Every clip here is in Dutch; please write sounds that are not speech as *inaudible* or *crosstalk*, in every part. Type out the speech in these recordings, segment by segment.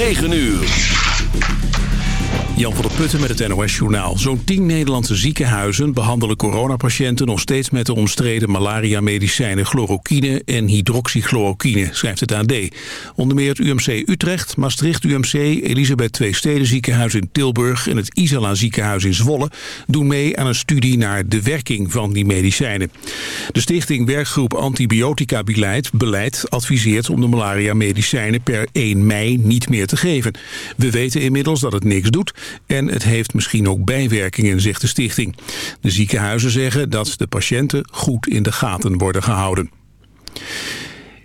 9 uur. Jan van der Putten met het NOS-journaal. Zo'n 10 Nederlandse ziekenhuizen behandelen coronapatiënten nog steeds met de omstreden malaria-medicijnen chloroquine en hydroxychloroquine, schrijft het AD. Onder meer het UMC Utrecht, Maastricht UMC, Elisabeth II Steden ziekenhuis in Tilburg en het Isala ziekenhuis in Zwolle doen mee aan een studie naar de werking van die medicijnen. De stichting Werkgroep Antibiotica Beleid, beleid adviseert om de malaria-medicijnen per 1 mei niet meer te geven. We weten inmiddels dat het niks doet en het heeft misschien ook bijwerkingen, zegt de stichting. De ziekenhuizen zeggen dat de patiënten goed in de gaten worden gehouden.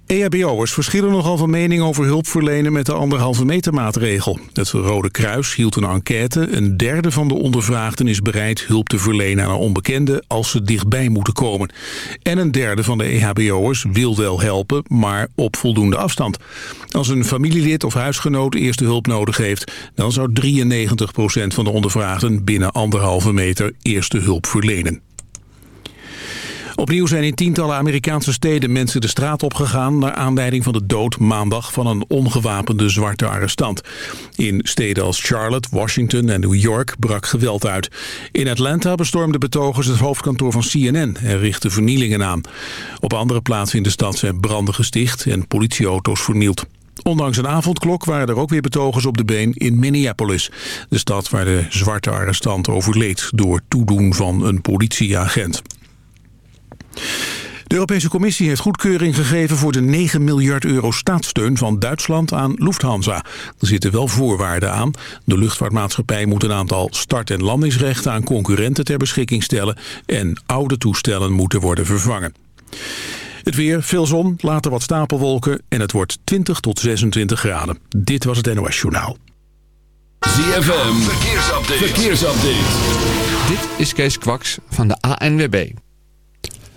EHBO'ers verschillen nogal van mening over hulp verlenen met de anderhalve meter maatregel. Het Rode Kruis hield een enquête. Een derde van de ondervraagden is bereid hulp te verlenen aan onbekenden als ze dichtbij moeten komen. En een derde van de EHBO'ers wil wel helpen, maar op voldoende afstand. Als een familielid of huisgenoot eerste hulp nodig heeft, dan zou 93% van de ondervraagden binnen anderhalve meter eerste hulp verlenen. Opnieuw zijn in tientallen Amerikaanse steden mensen de straat opgegaan... naar aanleiding van de dood maandag van een ongewapende zwarte arrestant. In steden als Charlotte, Washington en New York brak geweld uit. In Atlanta bestormden betogers het hoofdkantoor van CNN... en richtten vernielingen aan. Op andere plaatsen in de stad zijn branden gesticht en politieauto's vernield. Ondanks een avondklok waren er ook weer betogers op de been in Minneapolis. De stad waar de zwarte arrestant overleed door toedoen van een politieagent. De Europese Commissie heeft goedkeuring gegeven voor de 9 miljard euro staatssteun van Duitsland aan Lufthansa. Er zitten wel voorwaarden aan. De luchtvaartmaatschappij moet een aantal start- en landingsrechten aan concurrenten ter beschikking stellen en oude toestellen moeten worden vervangen. Het weer, veel zon, later wat stapelwolken en het wordt 20 tot 26 graden. Dit was het NOS Journaal. ZFM, verkeersupdate. verkeersupdate. Dit is Kees Kwaks van de ANWB.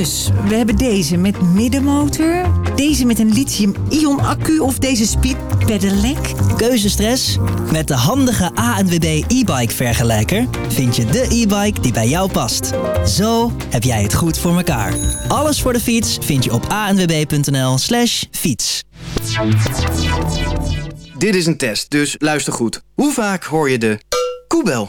Dus, we hebben deze met middenmotor, deze met een lithium-ion accu of deze speed pedelec. Keuzestress? Met de handige ANWB e-bike vergelijker vind je de e-bike die bij jou past. Zo heb jij het goed voor elkaar. Alles voor de fiets vind je op anwb.nl slash fiets. Dit is een test, dus luister goed. Hoe vaak hoor je de koebel?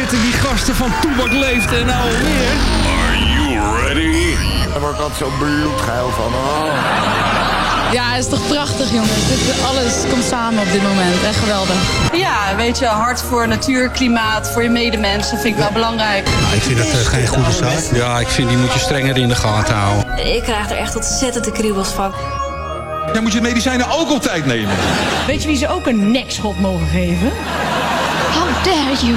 Zitten die gasten van Toebak Leeft en nou alweer. Daar word ik altijd zo bloedgeil van. Oh. Ja, het is toch prachtig, jongens. Dit, alles komt samen op dit moment. Echt geweldig. Ja, weet je, hard voor natuur, klimaat, voor je medemensen vind ik wel belangrijk. ik vind dat eh, geen goede zaak. Ja, ik vind die moet je strenger in de gaten houden. Ik krijg er echt ontzettend de kriebels van. Dan moet je medicijnen ook op tijd nemen. Weet je wie ze ook een nekschot mogen geven? How dare you?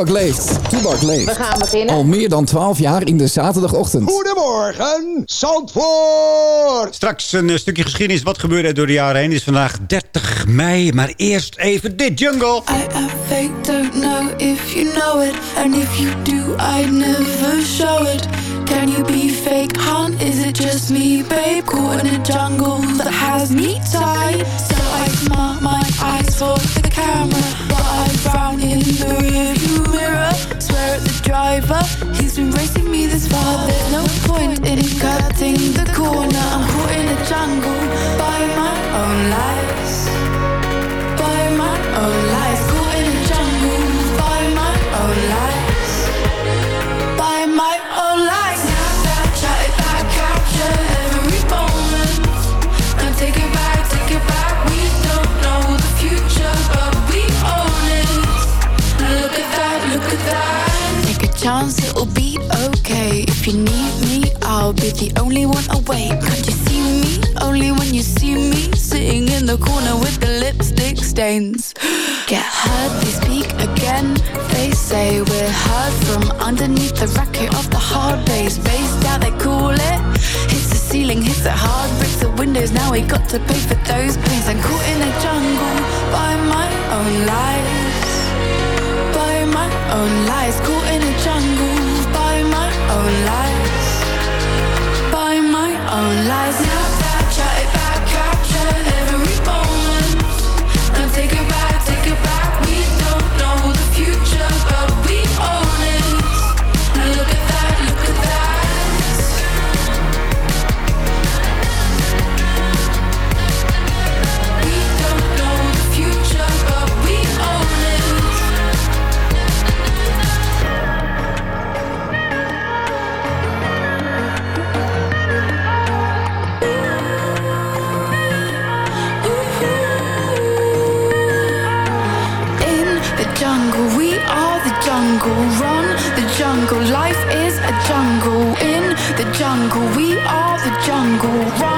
Toebak leeft. Toebak leeft. We gaan beginnen. Al meer dan 12 jaar in de zaterdagochtend. Goedemorgen, Zandvoort. Straks een eh, stukje geschiedenis. Wat gebeurde er door de jaren heen? Het is vandaag 30 mei. Maar eerst even dit jungle. I, I fake don't know if you know it. And if you do, I'd never show it. Can you be fake, hon? Is it just me, babe? Caught in a jungle that has me tied. So I smile my eyes for the frown in the rearview mirror. Swear at the driver, he's been racing me this far. There's no point in cutting the corner. I'm caught in a jungle by my own lies. Chance, it'll be okay. If you need me, I'll be the only one awake. Can't you see me? Only when you see me sitting in the corner with the lipstick stains. *gasps* Get heard, they speak again. They say we're heard from underneath the racket of the hard bass. Bass down, they call it. Hits the ceiling, hits it hard, breaks the windows. Now we got to pay for those pains. I'm caught in a jungle by my own lies own lies. Caught in a jungle by my own lies. By my own lies. Snap that, chat it back, capture every moment. And take it back, take it back. We don't know the future, jungle, we are the jungle.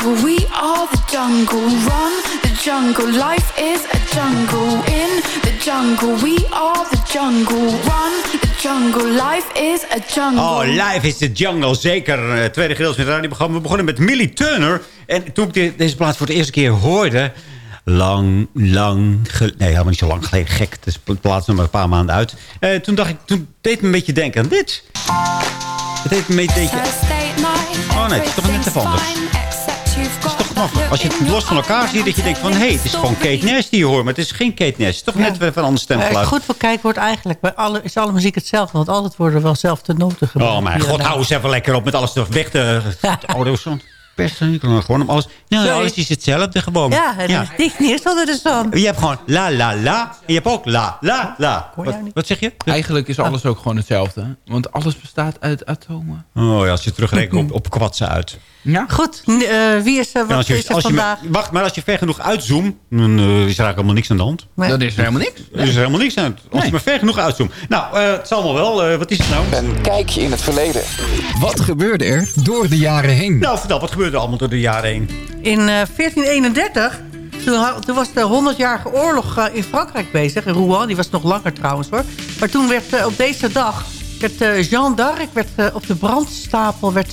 Jungle, we are the jungle. Run the jungle, life is a jungle. In the jungle, we are the jungle. Run the jungle, life is a jungle. Oh, Live is the Jungle. Zeker. Het tweede gedeelte van het radioprogramma. We begonnen met Millie Turner. En toen ik de- deze plaats voor de eerste keer hoorde... Lang, lang... Nee, helemaal niet zo lang geleden. Gek. Het is plaats nog maar een paar maanden uit. Eh, toen dacht ik... Toen deed het me een beetje denken aan dit. Het deed me een beetje... Oh nee, het is toch net even anders. Is toch. Als je het los van elkaar ziet, dat je denkt van... Hé, hey, het is gewoon Kate Nash die je hoort. Maar het is geen Kate Nash. Het is toch net weer van een ander stemgeluid. goed bekijken wordt eigenlijk bij alle, is alle muziek hetzelfde. Want altijd worden er wel zelf de noten gebruikt. Oh mijn Hier en god, hou eens even lekker op met alles weg te... *laughs* Oh, is zo'n persen. Gewoon om alles... Nou, Sorry. alles is hetzelfde gewoon. Ja, het is dicht niet onder de zon. Je hebt gewoon la la la. En je hebt ook la la la. Wat, wat zeg je? Eigenlijk is alles ook gewoon hetzelfde. Want alles bestaat uit atomen. Oh ja, als je terugrekent *laughs* op, op kwatsen uit. Ja. Goed, eh, wie is, En wat als je, is er als je vandaag? wacht, maar als je ver genoeg uitzoomt, dan eh, is er eigenlijk helemaal niks aan de hand. Nee. Dan is er helemaal niks. Er is er helemaal niks aan. Als je Nee. maar ver genoeg uitzoomt. Nou, eh, het zal allemaal wel. Eh, wat is het nou? Een kijkje in het verleden. Wat gebeurde er door de jaren heen? Nou, vertel, wat gebeurde er allemaal door de jaren heen? In eh, 1431, toen, was de 100-jarige oorlog in Frankrijk bezig. In Rouen, die was nog langer trouwens hoor. Maar toen werd op deze dag, werd eh, Jeanne d'Arc werd, op de brandstapel werd,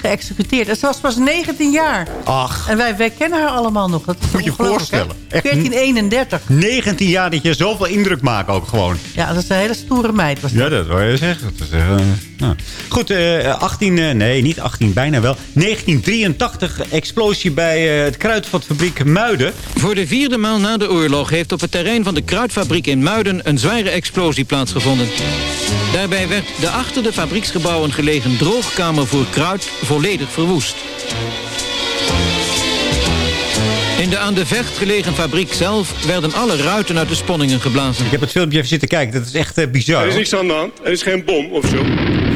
geëxecuteerd. En ze was pas 19 jaar. Ach, En wij, wij kennen haar allemaal nog. Dat Moet je voorstellen. Echt 1431. 19 jaar dat je zoveel indruk maakt ook gewoon. Ja, dat is een hele stoere meid. Was dat. Ja, dat wil je zeggen. Dat is, eh, nou. Goed, eh 18, eh, nee, niet 18, bijna wel. 1983, explosie bij eh, het kruidvatfabriek Muiden. Voor de vierde maal na de oorlog heeft op het terrein van de kruidfabriek in Muiden een zware explosie plaatsgevonden. Daarbij werd de achter de fabrieksgebouwen gelegen droogkamer voor kruid volledig verwoest. In de aan de vecht gelegen fabriek zelf werden alle ruiten uit de sponningen geblazen. Ik heb het filmpje even zitten kijken, dat is echt eh, bizar. Er is niks aan de hand. Er is geen bom of zo.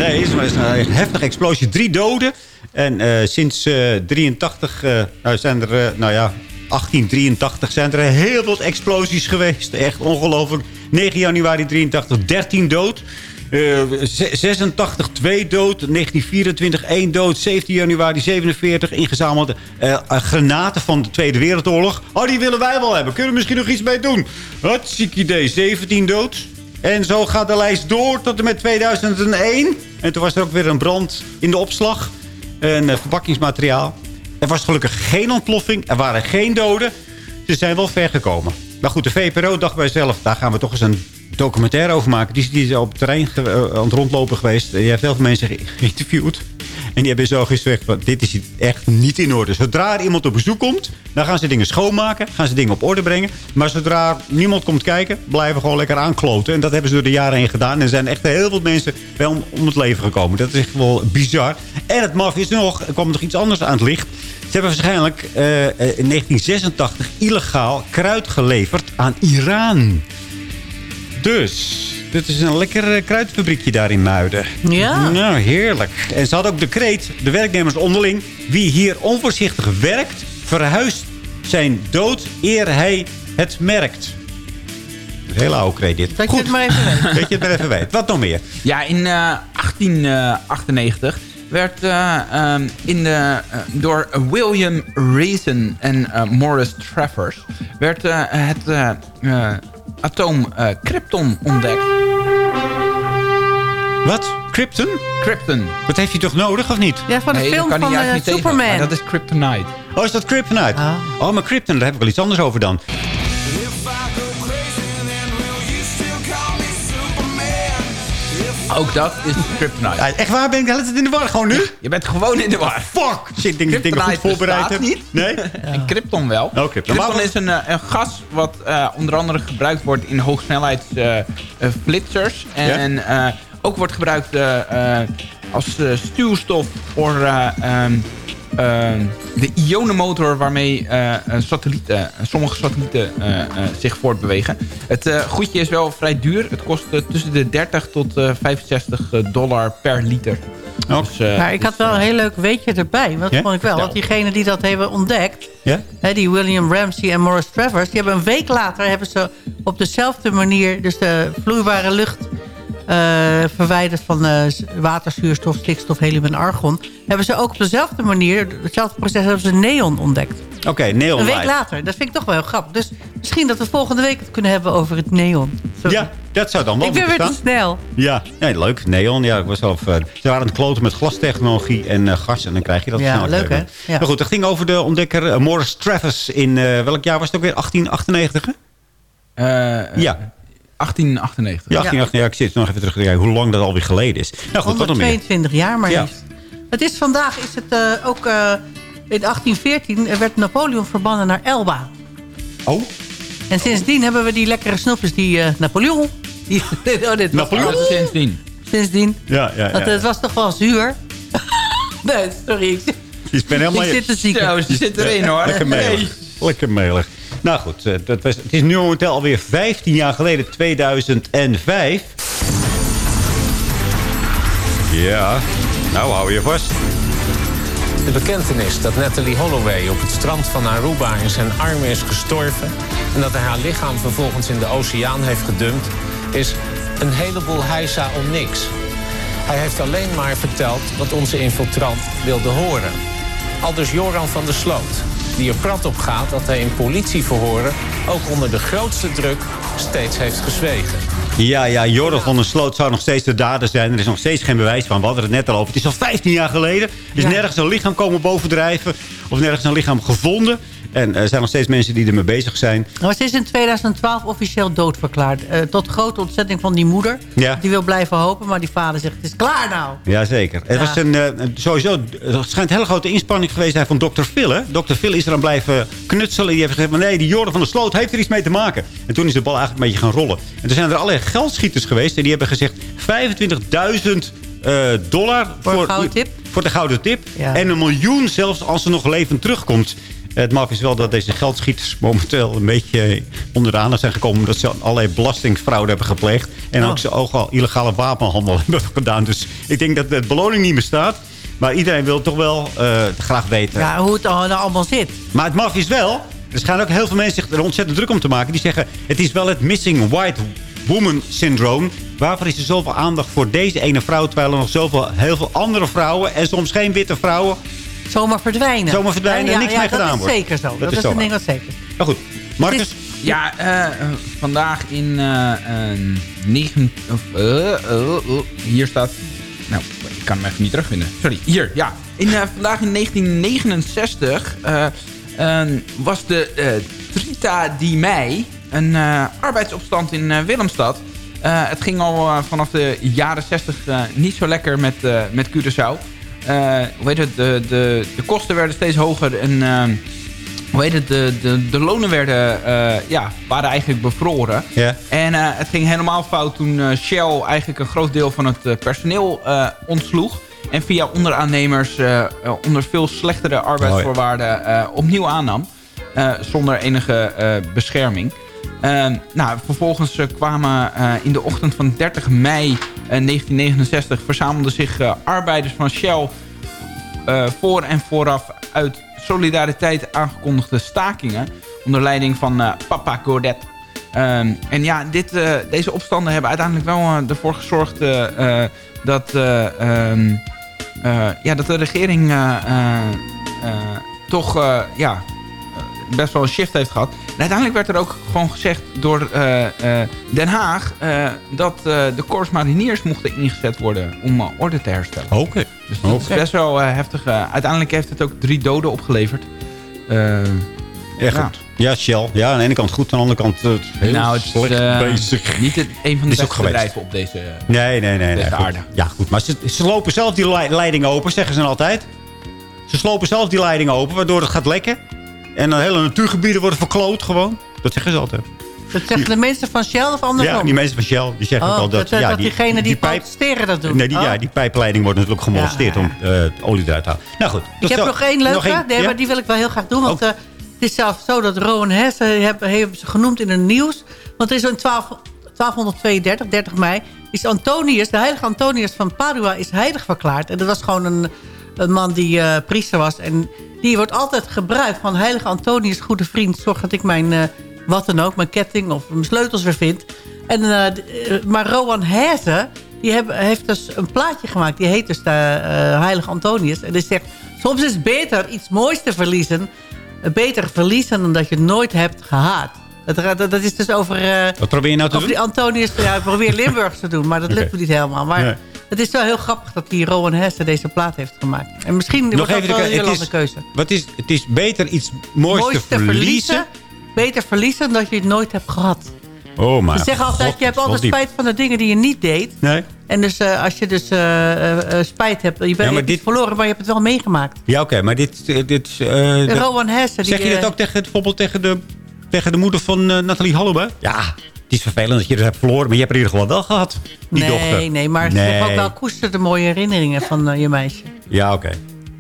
Nee, een heftige explosie. Drie doden. En eh, sinds eh 83 eh, nou zijn er, eh, nou ja, 1883 zijn er heel veel explosies geweest. Echt ongelooflijk. 9 januari 83, 13 dood. Eh, ze- 86, 2 dood. 1924, 1 dood. 17 januari 47, ingezamelde eh, eh, granaten van de Tweede Wereldoorlog. Oh, die willen wij wel hebben. Kunnen we misschien nog iets mee doen? Hartstikke idee. 17 dood. En zo gaat de lijst door tot en met 2001. En toen was er ook weer een brand in de opslag. Een eh, verpakkingsmateriaal. Er was gelukkig geen ontploffing. Er waren geen doden. Ze zijn wel ver gekomen. Maar goed, de VPRO dacht bij zichzelf... daar gaan we toch eens een documentaire over maken. Die, die is op het terrein eh, aan het rondlopen geweest. Die heeft heel veel mensen ge- geïnterviewd. En die hebben zo gezegd, van, dit is echt niet in orde. Zodra er iemand op bezoek komt, dan gaan ze dingen schoonmaken. Gaan ze dingen op orde brengen. Maar zodra niemand komt kijken, blijven gewoon lekker aankloten. En dat hebben ze door de jaren heen gedaan. En zijn echt heel veel mensen om, om het leven gekomen. Dat is echt wel bizar. En het maf is nog, er kwam nog iets anders aan het licht. Ze hebben waarschijnlijk eh, eh, in 1986 illegaal kruid geleverd aan Iran. Dus, dit is een lekker eh, kruidfabriekje daar in Muiden. Ja. Nou, heerlijk. En ze hadden ook decreet, de werknemers onderling... wie hier onvoorzichtig werkt, verhuist zijn dood eer hij het merkt. Een hele oude credit. Dat je het maar even weet. *laughs* Dat je het maar even weet. Wat nog meer? Ja, in eh, 1898 werd eh, ehm, in de, eh, door William Reason en eh, Morris Travers werd eh, het eh, eh, atoom eh, krypton ontdekt. Wat? Krypton? Krypton. Wat heeft hij toch nodig, of niet? Ja, van de Nee, film van juist eh, tegen, Superman. maar dat is Kryptonite. Oh, is dat Kryptonite? Oh, maar Krypton, daar heb ik wel iets anders over dan. Ook dat is Kryptonite. Ja, echt waar ben ik de hele tijd in de war gewoon nu? Je bent gewoon in de war. Fuck! Shit, ik denk ik dingen goed voorbereid heb. niet. Nee? *laughs* En krypton wel. Oh, krypton. Krypton is een, eh, een gas wat eh, onder andere gebruikt wordt in hoogsnelheidsflitsers. en eh, ook wordt gebruikt als stuwstof voor eh, ehm, ehm, de ionenmotor waarmee eh, een satellieten, sommige satellieten eh, eh, zich voortbewegen. Het eh, goedje is wel vrij duur. Het kost eh, tussen de 30 tot eh 65 dollar per liter. Dus, eh, Maar ik had wel een heel leuk weetje erbij. Want dat vond ik wel. Want diegenen die dat hebben ontdekt... Hè, die William Ramsey en Morris Travers... die hebben een week later hebben ze op dezelfde manier... dus de vloeibare lucht eh, verwijderd van eh, water, zuurstof, stikstof, helium en argon... hebben ze ook op dezelfde manier... hetzelfde proces hebben ze neon ontdekt. Oké, neon Een week light. later. Dat vind ik toch wel heel grappig. Dus misschien dat we volgende week het kunnen hebben over het neon. Zo- Ja, dat zou dan wel ik ben weer te snel. Ja, nee, leuk. Neon, ja, ik was zelf, eh, ze waren aan het kloten met glastechnologie en eh, gas. En dan krijg je dat Ja, snel. leuk, hè? Ja. Maar goed, dat ging over de ontdekker Morris Travis in, eh, welk jaar was het ook weer? 1898? hè? Eh, Ja. 1898. Ja, 1898. Ja, ik zit nog even terug te kijken hoe lang dat alweer geleden is. Nou goed, wat nog meer? 122 jaar maar Ja. liefst. Het is vandaag is het eh, ook eh, in 1814 werd Napoleon verbannen naar Elba. Oh. En sindsdien hebben we die lekkere snoepjes die eh, Napoleon. Die, *laughs* oh, dit Napoleon? Sindsdien. sindsdien. Ja, ja, ja. Want het was toch wel zuur. *laughs* nee, sorry. Ik, Ik ben helemaal... ik zit te zieken. Zo, ze zit erin hoor. Lekker melig. Lekker melig. Nou goed, eh, het is nu momenteel alweer 15 jaar geleden, 2005. Ja, nou hou je vast. De bekentenis dat Natalie Holloway op het strand van Aruba in zijn armen is gestorven... en dat hij haar lichaam vervolgens in de oceaan heeft gedumpt... is een heleboel heisa om niks. Hij heeft alleen maar verteld wat onze infiltrant wilde horen. Aldus Joran van der Sloot, die er prat op gaat dat hij in politieverhoren... ook onder de grootste druk steeds heeft gezwegen. Ja, ja, Jordan van der Sloot zou nog steeds de dader zijn. Er is nog steeds geen bewijs van. We hadden het net al over. Het is al 15 jaar geleden. Er is Ja. nergens een lichaam komen bovendrijven. Of nergens een lichaam gevonden. En er zijn nog steeds mensen die ermee bezig zijn. Maar ze is in 2012 officieel doodverklaard. Eh, tot grote ontzetting van die moeder. Ja. Die wil blijven hopen, maar die vader zegt... het is klaar nou. Jazeker. Het Ja. was een, eh, sowieso, het schijnt een hele grote inspanning geweest zijn van Dr. Phil. Hè? Dr. Phil is er aan blijven knutselen. Die heeft gezegd, nee, die Jordan van der Sloot heeft er iets mee te maken. En toen is de bal eigenlijk een beetje gaan rollen. En toen zijn er allerlei geldschieters geweest. En die hebben gezegd 25.000 eh, dollar Voor een gouden tip? Voor de gouden tip. Ja. En een miljoen zelfs als ze nog levend terugkomt. Het maf is wel dat deze geldschieters *laughs* momenteel een beetje onder de aandacht zijn gekomen... omdat ze allerlei belastingfraude hebben gepleegd. En Oh. ook ze ook al illegale wapenhandel *laughs* hebben gedaan. Dus ik denk dat de beloning niet meer staat. Maar iedereen wil toch wel eh, graag weten. Ja, hoe het al- allemaal zit. Maar het maf is wel... Er schijnen ook heel veel mensen zich er ontzettend druk om te maken. Die zeggen, het is wel het missing white woman syndroom. Waarvoor is er zoveel aandacht voor deze ene vrouw... terwijl er nog zoveel, heel veel andere vrouwen... en soms geen witte vrouwen... Zomaar verdwijnen. Zomaar verdwijnen en Ja, niks ja, mee gedaan dat wordt. is zeker zo. Dat Dat, is is zo een ding waar. wat zeker is. Maar goed, Marcus... Is, ja, eh, vandaag in eh, hier staat... Nou, ik kan hem even niet terugvinden. Sorry, hier, ja. In, eh, vandaag in 1969 eh, eh, was de Trita di Mei een eh, arbeidsopstand in Willemstad. Eh, het ging al eh, vanaf de jaren 60 eh, niet zo lekker met, met Curaçao. Hoe heet het, de, de, de kosten werden steeds hoger en... eh, hoe heet het, de, de, de lonen werden, ja, waren eigenlijk bevroren. Ja. En het ging helemaal fout toen Shell eigenlijk een groot deel van het personeel ontsloeg. En via onderaannemers onder veel slechtere arbeidsvoorwaarden opnieuw aannam. Zonder enige bescherming. Eh, nou, vervolgens eh, kwamen eh, in de ochtend van 30 mei eh, 1969 verzamelden zich eh, arbeiders van Shell eh, voor en vooraf uit solidariteit aangekondigde stakingen. Onder leiding van eh, Papa Godet. Ehm, en ja, dit, eh, deze opstanden hebben uiteindelijk wel eh, ervoor gezorgd eh, eh, dat, eh, ehm, eh, ja, dat de regering eh, eh, eh, toch eh, ja, eh, best wel een shift heeft gehad. En uiteindelijk werd er ook gewoon gezegd door eh, eh, Den Haag... eh, dat de Corps Mariniers mochten ingezet worden om orde te herstellen. Oké. Dus dat is best wel heftig. uiteindelijk heeft het ook drie doden opgeleverd. Echt ja. goed. Ja, Shell. Ja, aan de ene kant goed, aan de andere kant heel nou, het is bezig. niet het, een van de beste bedrijven op deze... Nee, nee, nee. nee goed. aarde. Ja, goed. Maar ze, ze lopen zelf die lei- leidingen open, zeggen ze dan altijd. Ze slopen zelf die leidingen open, waardoor het gaat lekken. En dan hele natuurgebieden worden verkloot gewoon. Dat zeggen ze altijd. Dat zeggen de mensen van Shell of andersom? Ja, die mensen van Shell, die zeggen Oh, ook al dat... dat, ja, dat diegene die, protesteren dat doen. Nee, die, Oh. ja, die pijpleiding wordt natuurlijk gemolesteerd Ja, ja. om eh, het olie eruit te halen. Nou goed. Ik heb zo- nog één leuke, één, nee, ja? maar die wil ik wel heel graag doen. Want eh, het is zelfs zo dat Rowan Hesse hebben, hebben ze genoemd in het nieuws. Want er is in 12, 1232, 30 mei, is Antonius, de heilige Antonius van Padua, is heilig verklaard. En dat was gewoon een, een man die eh, priester was. En die wordt altijd gebruikt van heilige Antonius, goede vriend. Zorg dat ik mijn, eh, wat dan ook, mijn ketting of mijn sleutels weer vind. En, eh, eh, maar Rowan Hesse, die heb- heeft dus een plaatje gemaakt. Die heet dus de heilige Antonius. En die zegt, soms is het beter iets moois te verliezen. beter verliezen dan dat je het nooit hebt gehaat. Dat, dat, dat is dus over... Wat probeer je nou te over doen? die Antonius, ja, ik probeer Limburgs te doen, maar dat lukt me niet helemaal. Maar Nee. Het is wel heel grappig dat die Rowan Hesse deze plaat heeft gemaakt. En misschien Nog wordt dat even, wel een Nederlandse keuze. wat is, het is beter iets moois, Moois te verliezen. Beter verliezen dan dat je het nooit hebt gehad. Oh, maar Ze zeggen altijd, God, je hebt altijd spijt van de dingen die je niet deed. Nee? En dus eh, als je dus eh, eh, spijt hebt, je, bent, je hebt dit- niet verloren, maar je hebt het wel meegemaakt. Ja, oké, maar dit... dit Rowan Hesse. Die, zeg je dat ook tegen, bijvoorbeeld tegen de, tegen de moeder van Nathalie Holloway? Ja, is vervelend dat je het hebt verloren, maar je hebt er in ieder geval wel gehad, die nee, dochter. nee, maar ze Nee. zeggen ook wel koester de mooie herinneringen van eh, je meisje. Ja, oké.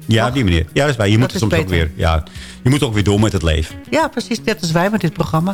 Ja, op die manier. Ja, dat is waar. Je moet Dat is soms ook weer... Ja, je moet ook weer door met het leven. Ja, precies. Net als wij met dit programma.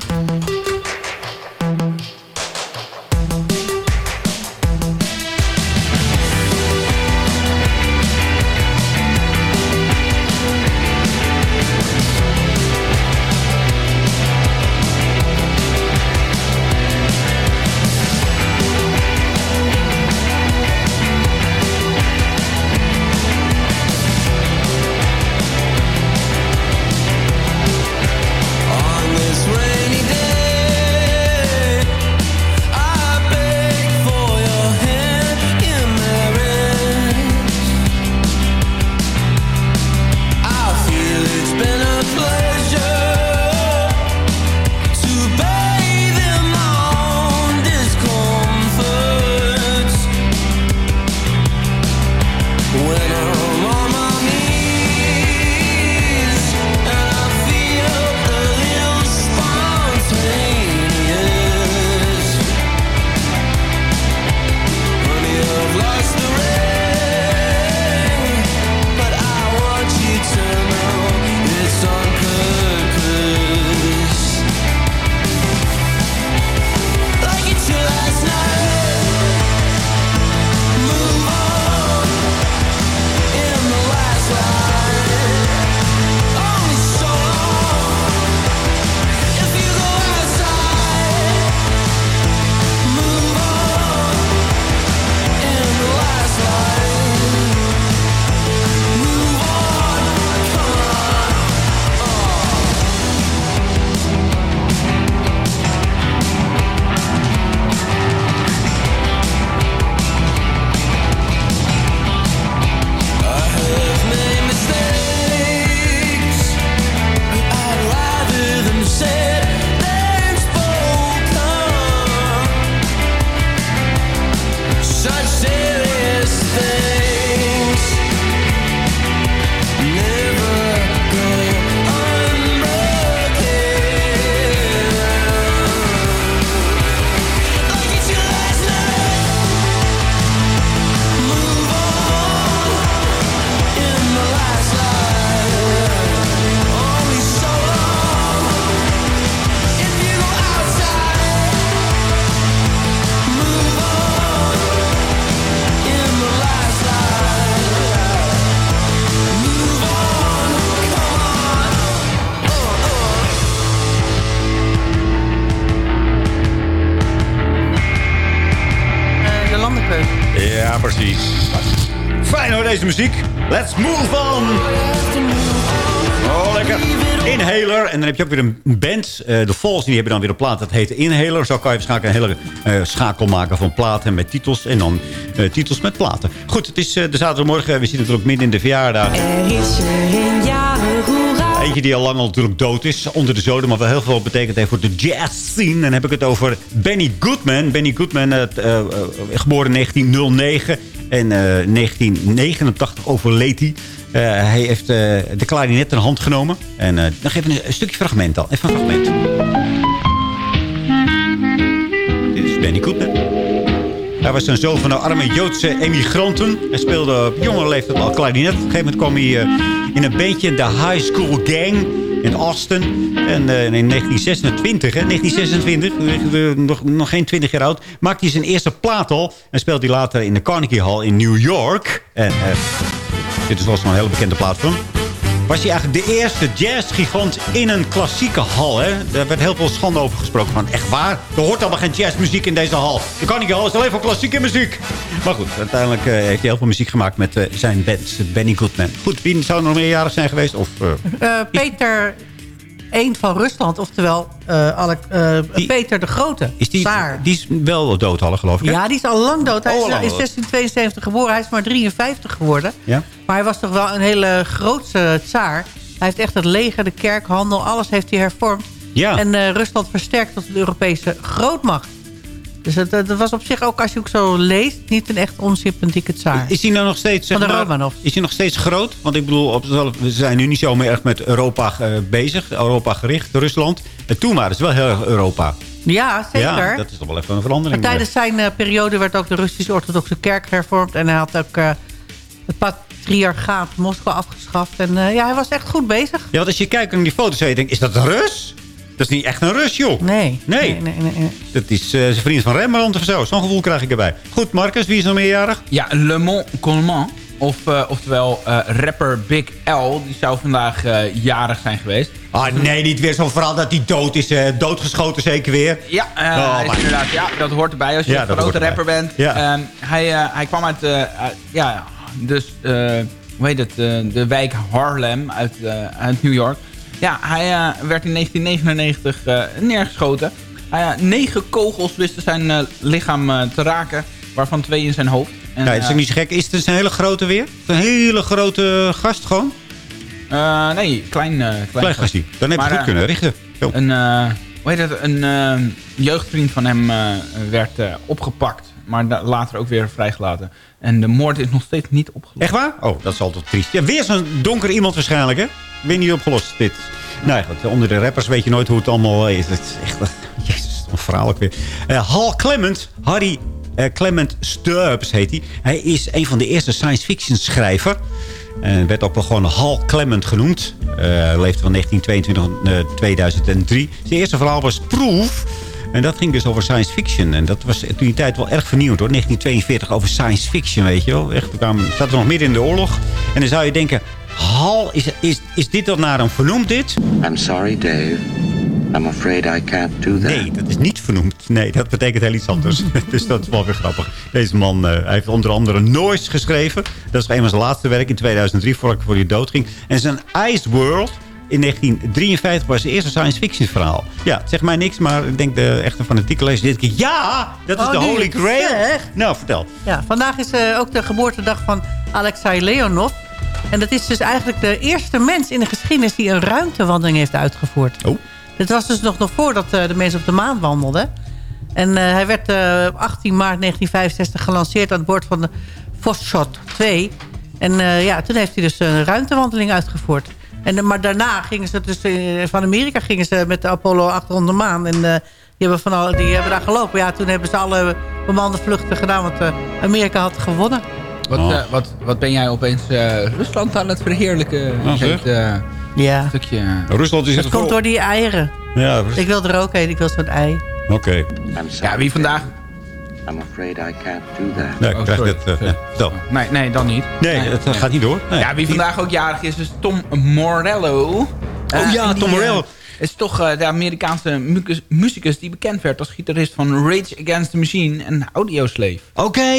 Deze muziek. Let's move on. Oh, lekker. Inhaler. En dan heb je ook weer een band. eh, de Falls, die hebben dan weer een plaat. Dat heet Inhaler. Zo kan je waarschijnlijk een hele eh, schakel maken van platen met titels. En dan eh, titels met platen. Goed, het is de zaterdagmorgen. We zitten natuurlijk midden in de verjaardag. Er is een. Eentje die al lang al natuurlijk dood is. Onder de zoden. Maar wel heel veel betekent heeft voor de jazz scene. En dan heb ik het over Benny Goodman. Benny Goodman, geboren in 1909. En eh 1989 overleed hij. Eh, hij heeft eh, de klarinet in hand genomen. En eh dan ik een, een stukje fragment dan. Even een fragment. Dit is Benny Goodman. Hij was een zoon van de arme Joodse emigranten. Hij speelde op jonge leeftijd al klarinet. Op een gegeven moment kwam hij eh, in een bandje de High School Gang in Austin. En eh, in 1926, hè, 1926 eh, nog, nog geen 20 jaar oud, maakte hij zijn eerste plaat al. En speelde hij later in de Carnegie Hall in New York. En eh, dit is wel zo'n hele bekende plaat van was hij eigenlijk de eerste jazzgigant in een klassieke hal. Hè? Daar werd heel veel schande over gesproken. Van, echt waar? Er hoort allemaal geen jazzmuziek in deze hal. De Carnegie Hall is alleen voor klassieke muziek. Maar goed, uiteindelijk eh, heeft hij heel veel muziek gemaakt met eh, zijn band, Benny Goodman. Goed, wie zou er nog meerjarig zijn geweest? Of, Eh, Peter I van Rusland, oftewel eh, Alec- eh, Peter de Grote, is die, die is wel dood al, geloof ik. hè? Ja, die is al lang dood. Hij Oh, is in dood. 1672 geboren. Hij is maar 53 geworden. Ja? Maar hij was toch wel een hele grootse tsaar. Hij heeft echt het leger, de kerkhandel, alles heeft hij hervormd. Ja. En eh, Rusland versterkt tot de Europese grootmacht. Dus het was op zich ook, als je ook zo leest... niet een echt onsympathieke tsaar. Is hij nou nog steeds, zeg maar, Romanov. is hij nog steeds groot? Want ik bedoel, op, we zijn nu niet zo meer echt met Europa eh, bezig. Europa gericht, Rusland. En toen waren ze wel heel erg Europa. Ja, zeker. Ja, dat is toch wel even een verandering. Maar tijdens zijn eh, periode werd ook de Russisch-Orthodoxe Kerk hervormd. En hij had ook eh, het patriarchaat Moskou afgeschaft. En eh, ja, hij was echt goed bezig. Ja, want als je kijkt naar die foto's, en je denkt, is dat een Rus? Dat is niet echt een Rus, joh. Nee. Nee. nee, nee, nee. Dat is eh, zijn vriend van Rembrandt of zo. Zo'n gevoel krijg ik erbij. Goed, Marcus, wie is nog meerjarig? Ja, Le Mans Coleman. Of, eh, oftewel eh, rapper Big L. Die zou vandaag eh, jarig zijn geweest. Ah, nee, niet weer zo'n verhaal dat hij dood is. eh, doodgeschoten zeker weer. Ja, Oh, inderdaad, ja, dat hoort erbij als je Ja, een grote rapper bent. Ja. Ehm, hij, eh, hij kwam uit, eh, ja, dus, eh, hoe heet het, de wijk Harlem uit, eh, uit New York. Ja, hij eh, werd in 1999 eh, neergeschoten. Hij, eh, negen kogels wisten zijn lichaam te raken, waarvan twee in zijn hoofd. En, Nee, dat is ook niet zo gek. Is het dus een hele grote weer? Een hele grote gast gewoon? nee, klein, eh klein, Klein gastje. Dan heb je het goed kunnen richten. Een, hoe heet het, een jeugdvriend van hem werd opgepakt. Maar later ook weer vrijgelaten. En de moord is nog steeds niet opgelost. Echt waar? Oh, dat is altijd triest. Ja, weer zo'n donker iemand waarschijnlijk, hè? Weer niet opgelost, dit. Nou goed, onder de rappers weet je nooit hoe het allemaal is. Het is echt... Jezus, een verhaal weer. Eh, Hal Clement, Harry eh, Clement Stubbs heet hij. Hij is een van de eerste science fiction schrijver. En werd ook wel gewoon Hal Clement genoemd. Eh, leefde van 1922 tot eh, 2003. Zijn eerste verhaal was Proof. En dat ging dus over science fiction. En dat was toen die tijd wel erg vernieuwd hoor. 1942 over science fiction, weet je wel. Echt, we kwamen, zaten nog midden in de oorlog. En dan zou je denken... Hal, is, is, is dit dan naar hem vernoemd, dit? I'm sorry, Dave. I'm afraid I can't do that. Nee, dat is niet vernoemd. Nee, dat betekent heel iets anders. *laughs* dus dat is wel weer grappig. Deze man eh, hij heeft onder andere Noise geschreven. Dat is een van zijn laatste werk in 2003, voordat voor hij doodging. En zijn Ice World in 1953 was zijn eerste science fiction verhaal. Ja, zeg mij niks, maar ik denk de echte fanatieke lezer dit keer... Ja, dat is Oh, de Holy Grail. echt. Nou, vertel. Ja, vandaag is eh, ook de geboortedag van Alexei Leonov. En dat is dus eigenlijk de eerste mens in de geschiedenis... die een ruimtewandeling heeft uitgevoerd. Oh. Dit was dus nog, nog voordat eh, de mensen op de maan wandelden. En eh, hij werd op 18 maart 1965 gelanceerd aan het boord van de Foxtrot 2. En ja, toen heeft hij dus een ruimtewandeling uitgevoerd. En, eh, maar daarna gingen ze dus eh, van Amerika gingen ze met de Apollo 8 rond de maan. En eh, die, hebben van al, die hebben daar gelopen. Ja, toen hebben ze alle bemande vluchten gedaan, want eh, Amerika had gewonnen. Wat, Oh. eh, wat, wat ben jij opeens eh, Rusland aan het verheerlijken? Oh, eh, Ja. stukje... Rusland is Het het komt door die eieren. Ja, Ik wil er ook een, ik wil zo'n ei. Oké. Ja, wie vandaag... I'm afraid I can't do that. Nee, ik Oh, krijg dit... eh. Nee, nee, dan niet. Nee, het gaat niet door. Nee. Ja, wie vandaag ook jarig is, is Tom Morello. Oh Eh, ja, die, Tom eh, Morello. Het is toch eh, de Amerikaanse mucus- muzikus die bekend werd als gitarist van Rage Against the Machine en Audioslave. Oké.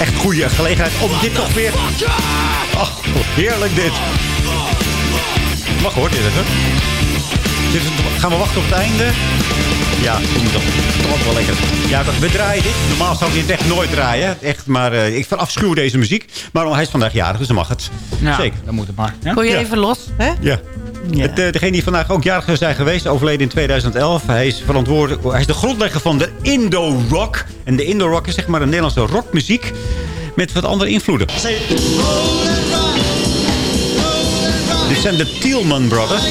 Echt goede gelegenheid om dit toch weer... Ach, heerlijk dit. Mag hoor, dit even. Is- gaan we wachten op het einde? Ja, dat moet toch, wel lekker. Ja, we- we draaien dit. Normaal zou ik dit echt nooit draaien. Echt, maar eh, ik verafschuw deze muziek. Maar hij is vandaag jarig, dus dan mag het. Ja, Zeker. dan moet het maar. Ja? Kon je Ja. even los, hè? Ja. Het, eh, degene die vandaag ook jarig zijn geweest, overleden in 2011. Hij is verantwoordelijk. Hij is de grondlegger van de Indo-rock. En de Indo-rock is zeg maar een Nederlandse rockmuziek. Met wat andere invloeden. Dit zijn de Tielman Brothers.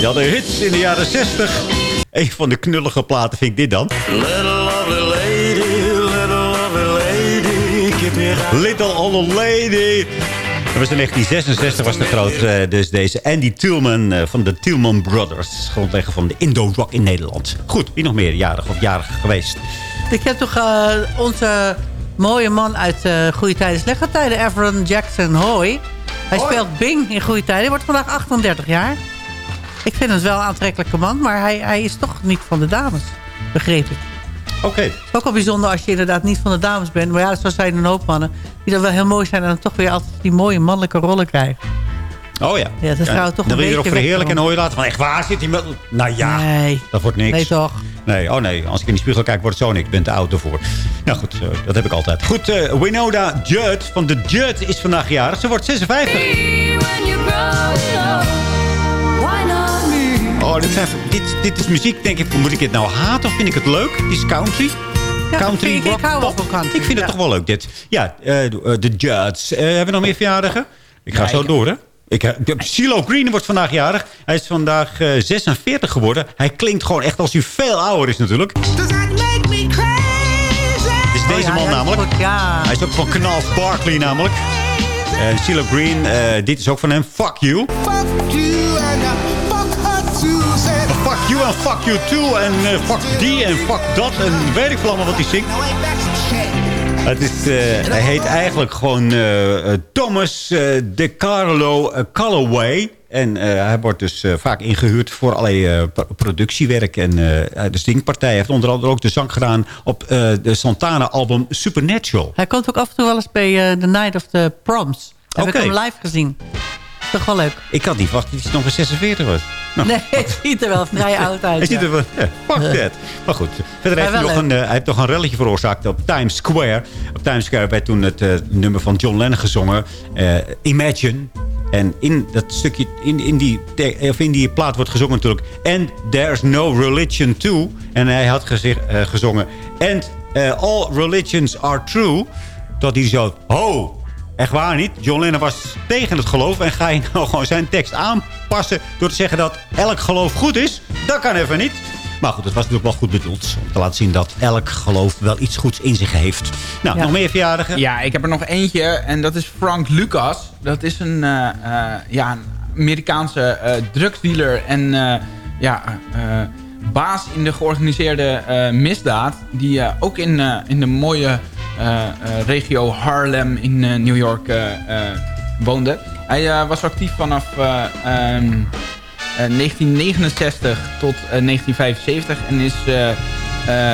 Die hadden hits in de jaren 60. Een van de knullige platen vind ik dit dan. Little lovely lady, little lovely lady, me Little Old Lady. Dat was in 1966 was de groot. eh, dus deze Andy Tielman eh, van de Tielman Brothers. Grondlegger van de Indo-rock in Nederland. Goed, wie nog meer jarig of jarig geweest? Ik heb toch eh, onze mooie man uit eh Goede Tijden, Slechte Tijden, Everon Jackson Hoy. Hij speelt Bing in Goede Tijden. Hij wordt vandaag 38 jaar. Ik vind het wel een aantrekkelijke man, maar hij, hij is toch niet van de dames. Begreep ik. Oké. Ook wel bijzonder als je inderdaad niet van de dames bent. Maar ja, zo zijn er een hoop mannen die dan wel heel mooi zijn... en dan toch weer altijd die mooie mannelijke rollen krijgen. Oh ja. Ja, dat is trouwens toch Dan een wil je erop beetje verheerlijken en hoor je later van... Echt waar zit met... Nou ja, Nee. dat wordt niks. Nee, toch? Nee, oh nee. Als ik in de spiegel kijk, wordt het zo niks. Ik ben te oud ervoor. Nou goed, eh, dat heb ik altijd. Goed, eh Winona Judd van de Judd is vandaag jarig. Ze wordt 56. Oh, dit, zijn, dit, dit is muziek, denk ik. Moet ik het nou haten of vind ik het leuk? Dit is country. Ja, country ik, rock, hou wel pop. van country. Ik vind het toch wel leuk, dit. Ja, eh, de de Judds. Eh, hebben we nog meer verjaardagen? Ik ga Ja, zo ik- door, hè? Ik, CeeLo Green wordt vandaag jarig. Hij is vandaag eh, 46 geworden. Hij klinkt gewoon echt als hij veel ouder is natuurlijk. Dit is deze Oh ja, man ja, namelijk. Hij is ook van Knal Barkley namelijk. En CeeLo Green, eh, dit is ook van hem. Fuck you. Maar fuck you en fuck you too. En eh, fuck die en fuck dat. En weet ik veel allemaal wat hij zingt. Het is, eh, hij heet eigenlijk gewoon eh, Thomas De Carlo Calloway. En hij wordt dus vaak ingehuurd voor allerlei pro- productiewerk. En de zingpartij Hij heeft onder andere ook de zang gedaan op de Santana-album Supernatural. Hij komt ook af en toe wel eens bij The Night of the Proms. Heb Oké. ik hem live gezien. Toch wel leuk. Ik had niet verwacht dat hij nog een 46 was. Nou, Nee, het ziet er wel vrij *laughs* oud uit. Hij ziet er wel... ja, fuck that. Maar goed, verder heeft hij, nog een, eh, hij heeft nog een relletje veroorzaakt op Times Square. Op Times Square werd toen het eh, nummer van John Lennon gezongen. eh, Imagine. En in dat stukje, in, in, die, of in die plaat wordt gezongen natuurlijk... And there's no religion too. En hij had gezegd, eh, gezongen... And eh, all religions are true. Dat hij zo... Oh, Echt waar niet. John Lennon was tegen het geloof. En ga je *laughs* nou gewoon zijn tekst aanpassen... door te zeggen dat elk geloof goed is? Dat kan even niet. Maar goed, het was natuurlijk wel goed bedoeld. Om te laten zien dat elk geloof wel iets goeds in zich heeft. Nou, Ja. nog meer verjaardagen? Ja, ik heb er nog eentje. En dat is Frank Lucas. Dat is een, eh, eh, ja, een Amerikaanse eh, drugsdealer. En ja, baas in de georganiseerde misdaad. Die ook in, in de mooie regio Harlem in eh, New York eh, eh, woonde. Hij eh, was actief vanaf eh, ehm, eh, 1969 tot eh, 1975. En is eh,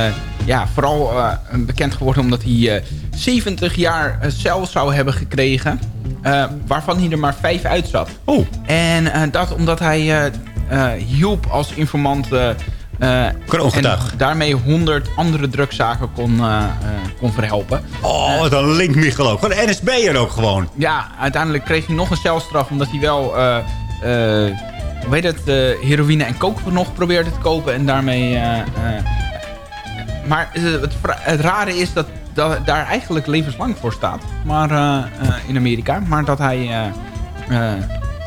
eh, ja, vooral eh, bekend geworden omdat hij eh, 70 jaar eh, cel zou hebben gekregen. eh, waarvan hij er maar vijf uit zat. Oh. En eh, dat omdat hij eh, eh, hielp als informant... Kroongetuige. en daarmee 100 andere drugszaken kon, eh, eh, kon verhelpen. Oh, wat een link Michelo. Gewoon een NSB'er ook gewoon. Ja, uiteindelijk kreeg hij nog een celstraf omdat hij wel, heet het, heroïne en coke nog probeerde te kopen en daarmee... maar het, het rare is dat, dat daar eigenlijk levenslang voor staat, maar in Amerika, maar dat hij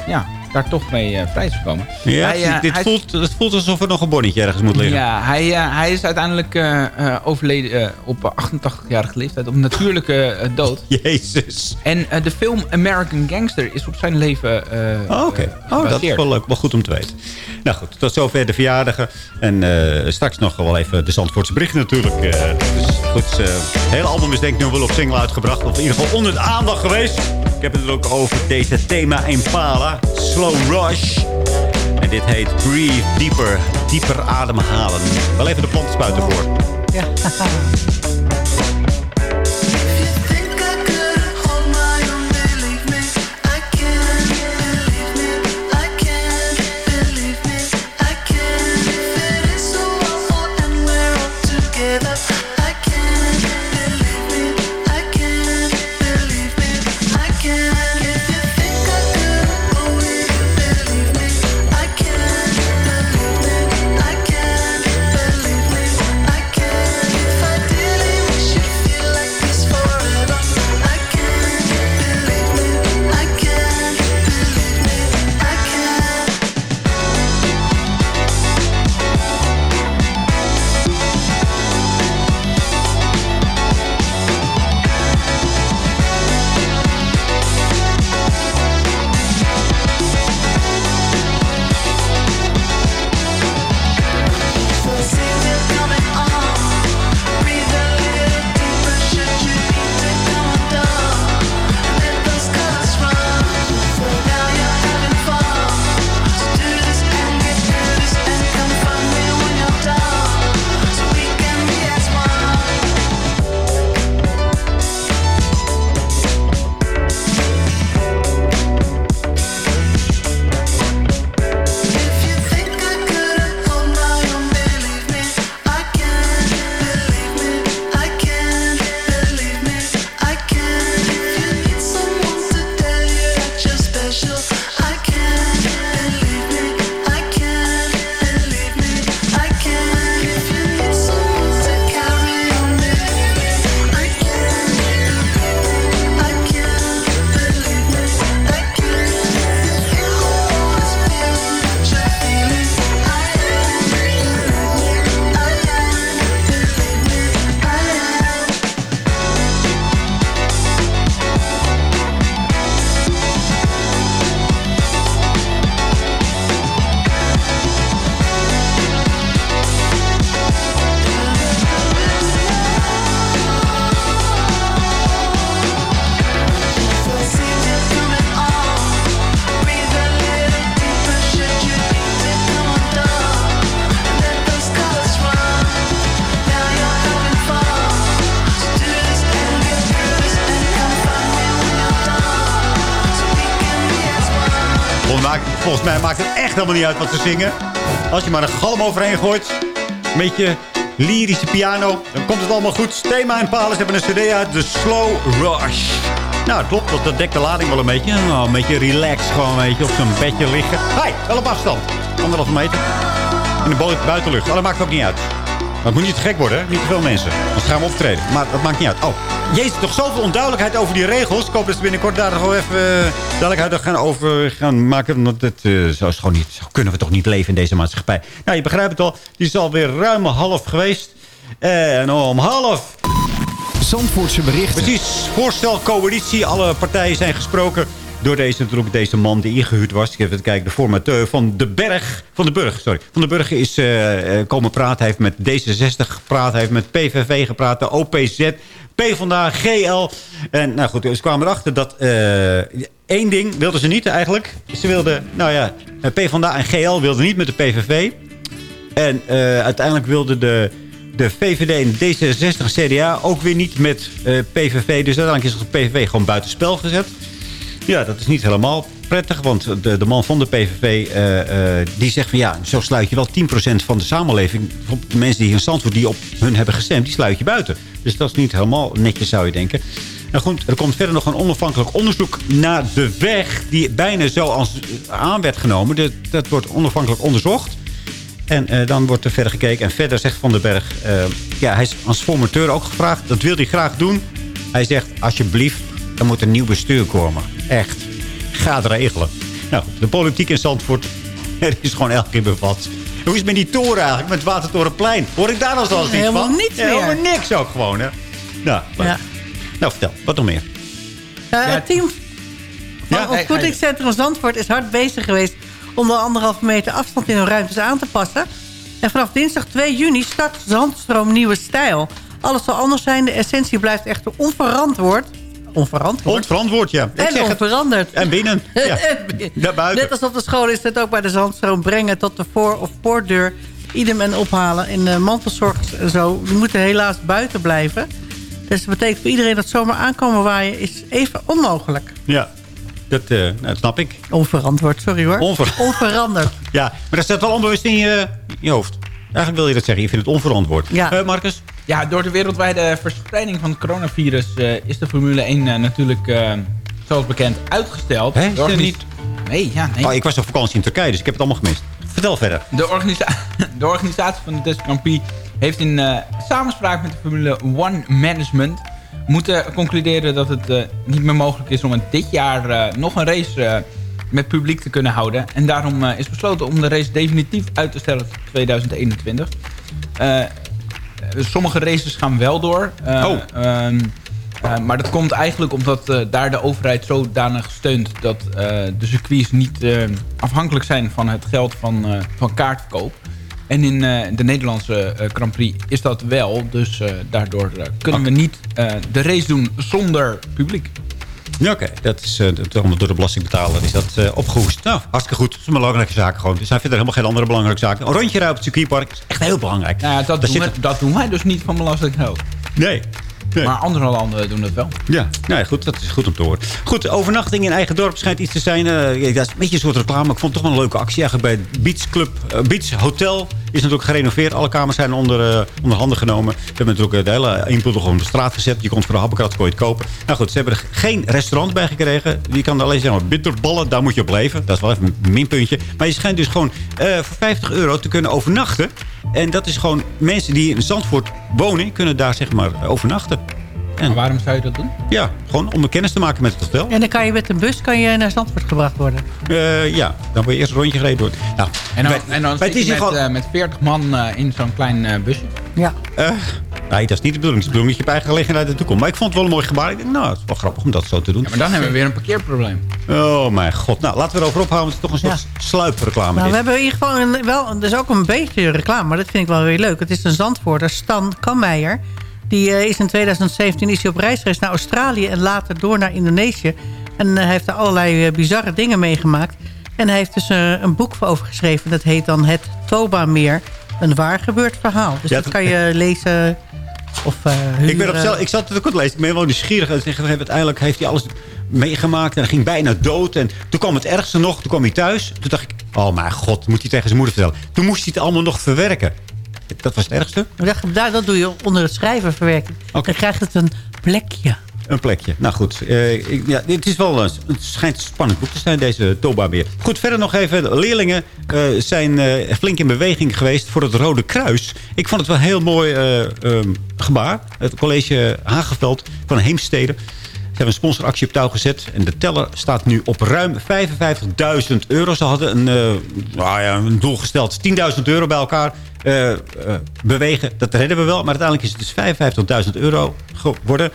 ja, daar toch mee eh, vrij is gekomen. Ja, Hij, eh, dit hij- voelt, het voelt alsof er nog een bonnetje ergens moet liggen. ja, hij, eh, hij is uiteindelijk eh, eh, overleden eh, op 88-jarige leeftijd. Op natuurlijke eh, dood. *laughs* Jezus. En eh, de film American Gangster is op zijn leven eh Oh, Oké, oh, dat is wel leuk. Wel goed om te weten. Nou goed, tot zover de verjaardagen. En eh, straks nog wel even de Zandvoortse bericht natuurlijk. eh. dus goed, eh, het hele album is denk ik nu wel op single uitgebracht. Of in ieder geval onder de aandacht geweest. Ik heb het ook over deze thema Impala, Slow Rush. En dit heet Breathe Deeper, dieper ademhalen. Wel even de plantenspuiter voor. Ja. *laughs* echt helemaal niet uit wat ze zingen. Als je maar een galm overheen gooit. Een beetje lyrische piano. Dan komt het allemaal goed. Thema en Palis hebben een cd uit. The Slow Rush. Nou, klopt. Dat, dekt de lading wel een beetje. Nou, een beetje relaxed. Gewoon een beetje op zo'n bedje liggen. Hi, wel op afstand. Anderhalve meter. In de bu- buitenlucht. Oh, dat maakt ook niet uit. Maar het moet niet te gek worden, hè? Niet te veel mensen. Dan gaan we optreden. Maar dat maakt niet uit. Oh, jezus, toch zoveel onduidelijkheid over die regels. Ik hoop dat ze binnenkort daar gewoon even uh, duidelijkheid gaan over gaan maken. Want dat, uh, zo, is gewoon niet, zo kunnen we toch niet leven in deze maatschappij. Nou, je begrijpt het al. Die is alweer ruim een half geweest. En om half... Zandvoortse berichten. Precies, voorstel coalitie. Alle partijen zijn gesproken door deze, natuurlijk deze man die ingehuurd was. Ik even kijken, de formateur van de Berg. Van de Burg, sorry. Van de Burg is uh, komen praten. Hij heeft met D66 gepraat. Hij heeft met PVV gepraat. De OPZ. PvdA, GL. En nou goed, ze kwamen erachter dat... Uh, één ding wilden ze niet eigenlijk. Ze wilden, nou ja, PvdA en GL wilden niet met de PVV. En uiteindelijk wilden de, de VVD en D66 en CDA ook weer niet met PVV. Dus uiteindelijk is de PVV gewoon buitenspel gezet. Ja, dat is niet helemaal prettig. Want de, de man van de PVV uh, uh, die zegt van ja, zo sluit je wel 10% van de samenleving. De mensen die in Zandvoort die op hun hebben gestemd, die sluit je buiten. Dus dat is niet helemaal netjes zou je denken. Nou goed, er komt verder nog een onafhankelijk onderzoek naar de weg... die bijna zo als aan werd genomen. Dat, dat wordt onafhankelijk onderzocht. En dan wordt er verder gekeken. En verder zegt Van den Berg... ja, hij is als formateur ook gevraagd. Dat wil hij graag doen. Hij zegt, alsjeblieft, er moet een nieuw bestuur komen. Echt. Ga het regelen. Nou, de politiek in Zandvoort... *laughs* Er is gewoon elke keer bevat. Hoe is het met die toren eigenlijk? Met het Watertorenplein. Hoor ik daar nog zelfs niet helemaal van? niks ja, meer. Helemaal niks ook gewoon, hè? Nou, ja. nou vertel. Wat nog meer? Uh, het team van ja, het voedingscentrum Zandvoort is hard bezig geweest... om de anderhalve meter afstand in hun ruimtes aan te passen. En vanaf dinsdag 2 juni start Zandstroom Nieuwe Stijl. Alles zal anders zijn. De essentie blijft echter onverantwoord. Onverantwoord. Onverantwoord, ja. Ik En zeg het. onveranderd. En binnen. *laughs* Ja. Buiten. Net als op de school is het ook bij de zandstroom brengen tot de voor- of poortdeur. Idem en ophalen. In de mantelzorgers en zo. Die moeten helaas buiten blijven. Dus dat betekent voor iedereen dat zomaar aankomen waaien is even onmogelijk. Ja, dat, eh, nou, dat snap ik. Onverantwoord, sorry hoor. Onver- Onveranderd. *laughs* Ja, maar dat staat wel onbewust in je, in je hoofd. Eigenlijk wil je dat zeggen. Je vindt het onverantwoord. Ja. Eh, Marcus? Ja, door de wereldwijde verspreiding van het coronavirus eh, is de Formule 1 eh, natuurlijk, eh, zoals bekend, uitgesteld. Hè, is niet? Nee, ja, nee. Oh, ik was op vakantie in Turkije, dus ik heb het allemaal gemist. Vertel verder. De, organisa *laughs* de organisatie van de Dutch Grand Prix heeft in samenspraak met de Formule 1 Management moeten concluderen dat het niet meer mogelijk is om het dit jaar nog een race met publiek te kunnen houden. En daarom is besloten om de race definitief uit te stellen tot 2021. Eh, sommige races gaan wel door. Eh, Oh. ehm, eh, maar dat komt eigenlijk omdat daar de overheid zodanig steunt... dat de circuits niet afhankelijk zijn van het geld van, van kaartverkoop. En in de Nederlandse Grand Prix is dat wel. Dus daardoor kunnen we niet de race doen zonder publiek. Oké. Dat is eh, allemaal door de belastingbetaler is dat eh, opgehoest. Nou, hartstikke goed. Dat is een belangrijke zaak gewoon. Er zijn verder helemaal geen andere belangrijke zaken. Een rondje rijden op het circuitpark is echt heel belangrijk. Nou ja, dat, doen zit- we, dat doen wij dus niet van belastinggeld. Nee. nee. Maar andere landen doen dat wel. Ja, nee, goed, dat is goed om te horen. Goed, overnachting in eigen dorp schijnt iets te zijn. ja, dat is een beetje een soort reclame, ik vond het toch wel een leuke actie. Eigenlijk bij Beach Club, Beach Hotel is natuurlijk gerenoveerd. Alle kamers zijn onder, eh, onder handen genomen. Ze hebben natuurlijk eh, de hele input nog op de straat gezet. Je kon voor de happenkrat kon je het kopen. Nou goed, ze hebben er geen restaurant bij gekregen. Die kan alleen maar bitterballen, daar moet je op leven. Dat is wel even een minpuntje. Maar je schijnt dus gewoon eh, voor 50 euro te kunnen overnachten. En dat is gewoon mensen die in Zandvoort wonen, kunnen daar zeg maar overnachten. En waarom zou je dat doen? Ja, gewoon om kennis te maken met het hotel. En dan kan je met een bus kan je naar Zandvoort gebracht worden. Eh, ja, dan word je eerst een rondje gereden door. Nou, En dan, bij- en dan zit je met, gewoon- eh, met 40 man eh, in zo'n klein busje. Ja. Eh, nee, dat is niet de bedoeling. Het is de bedoeling dat je op eigen gelegenheid naartoe komt. Maar ik vond het wel een mooi gebaar. Ik denk, nou, het is wel grappig om dat zo te doen. Maar dan hebben we weer een parkeerprobleem. Oh mijn god. Nou, laten we erover ophouden. Het is toch een soort sluipreclame. Nou, dit. we hebben in ieder geval een, wel, dus ook een beetje reclame, maar dat vind ik wel weer leuk. Het is een Zandvoorter, Stan Kammeijer. Die eh, is in 2017 is hij op reis geweest naar Australië en later door naar Indonesië. En eh, hij heeft daar allerlei eh, bizarre dingen meegemaakt. En hij heeft dus eh, een boek over geschreven. Dat heet dan Het Toba-meer. Een waar gebeurd verhaal. Dus Ja, dat kan je lezen of eh Ik, ben op zelf, ik zat het ook aan het lezen. Ik ben wel nieuwsgierig. Uiteindelijk heeft hij alles meegemaakt. En hij ging bijna dood. En toen kwam het ergste nog. Toen kwam hij thuis. Toen dacht ik, oh mijn god, moet hij tegen zijn moeder vertellen. Toen moest hij het allemaal nog verwerken. Dat was het ergste. Dat, dat doe je onder het schrijven verwerken. Dan krijgt het een plekje. Een plekje. Nou goed, eh, ik, ja, het, is wel, een- het schijnt een spannend boek te zijn, deze Toba weer. Goed, verder nog even. Leerlingen eh, zijn eh, flink in beweging geweest voor het Rode Kruis. Ik vond het wel een heel mooi eh, ehm, gebaar. Het college Hageveld van Heemstede. Hebben een sponsoractie op touw gezet. En de teller staat nu op ruim 55.000 euro. Ze hadden een, nou ja, een doel gesteld. 10.000 euro bij elkaar eh, eh, bewegen. Dat redden we wel. Maar uiteindelijk is het dus 55.000 euro geworden.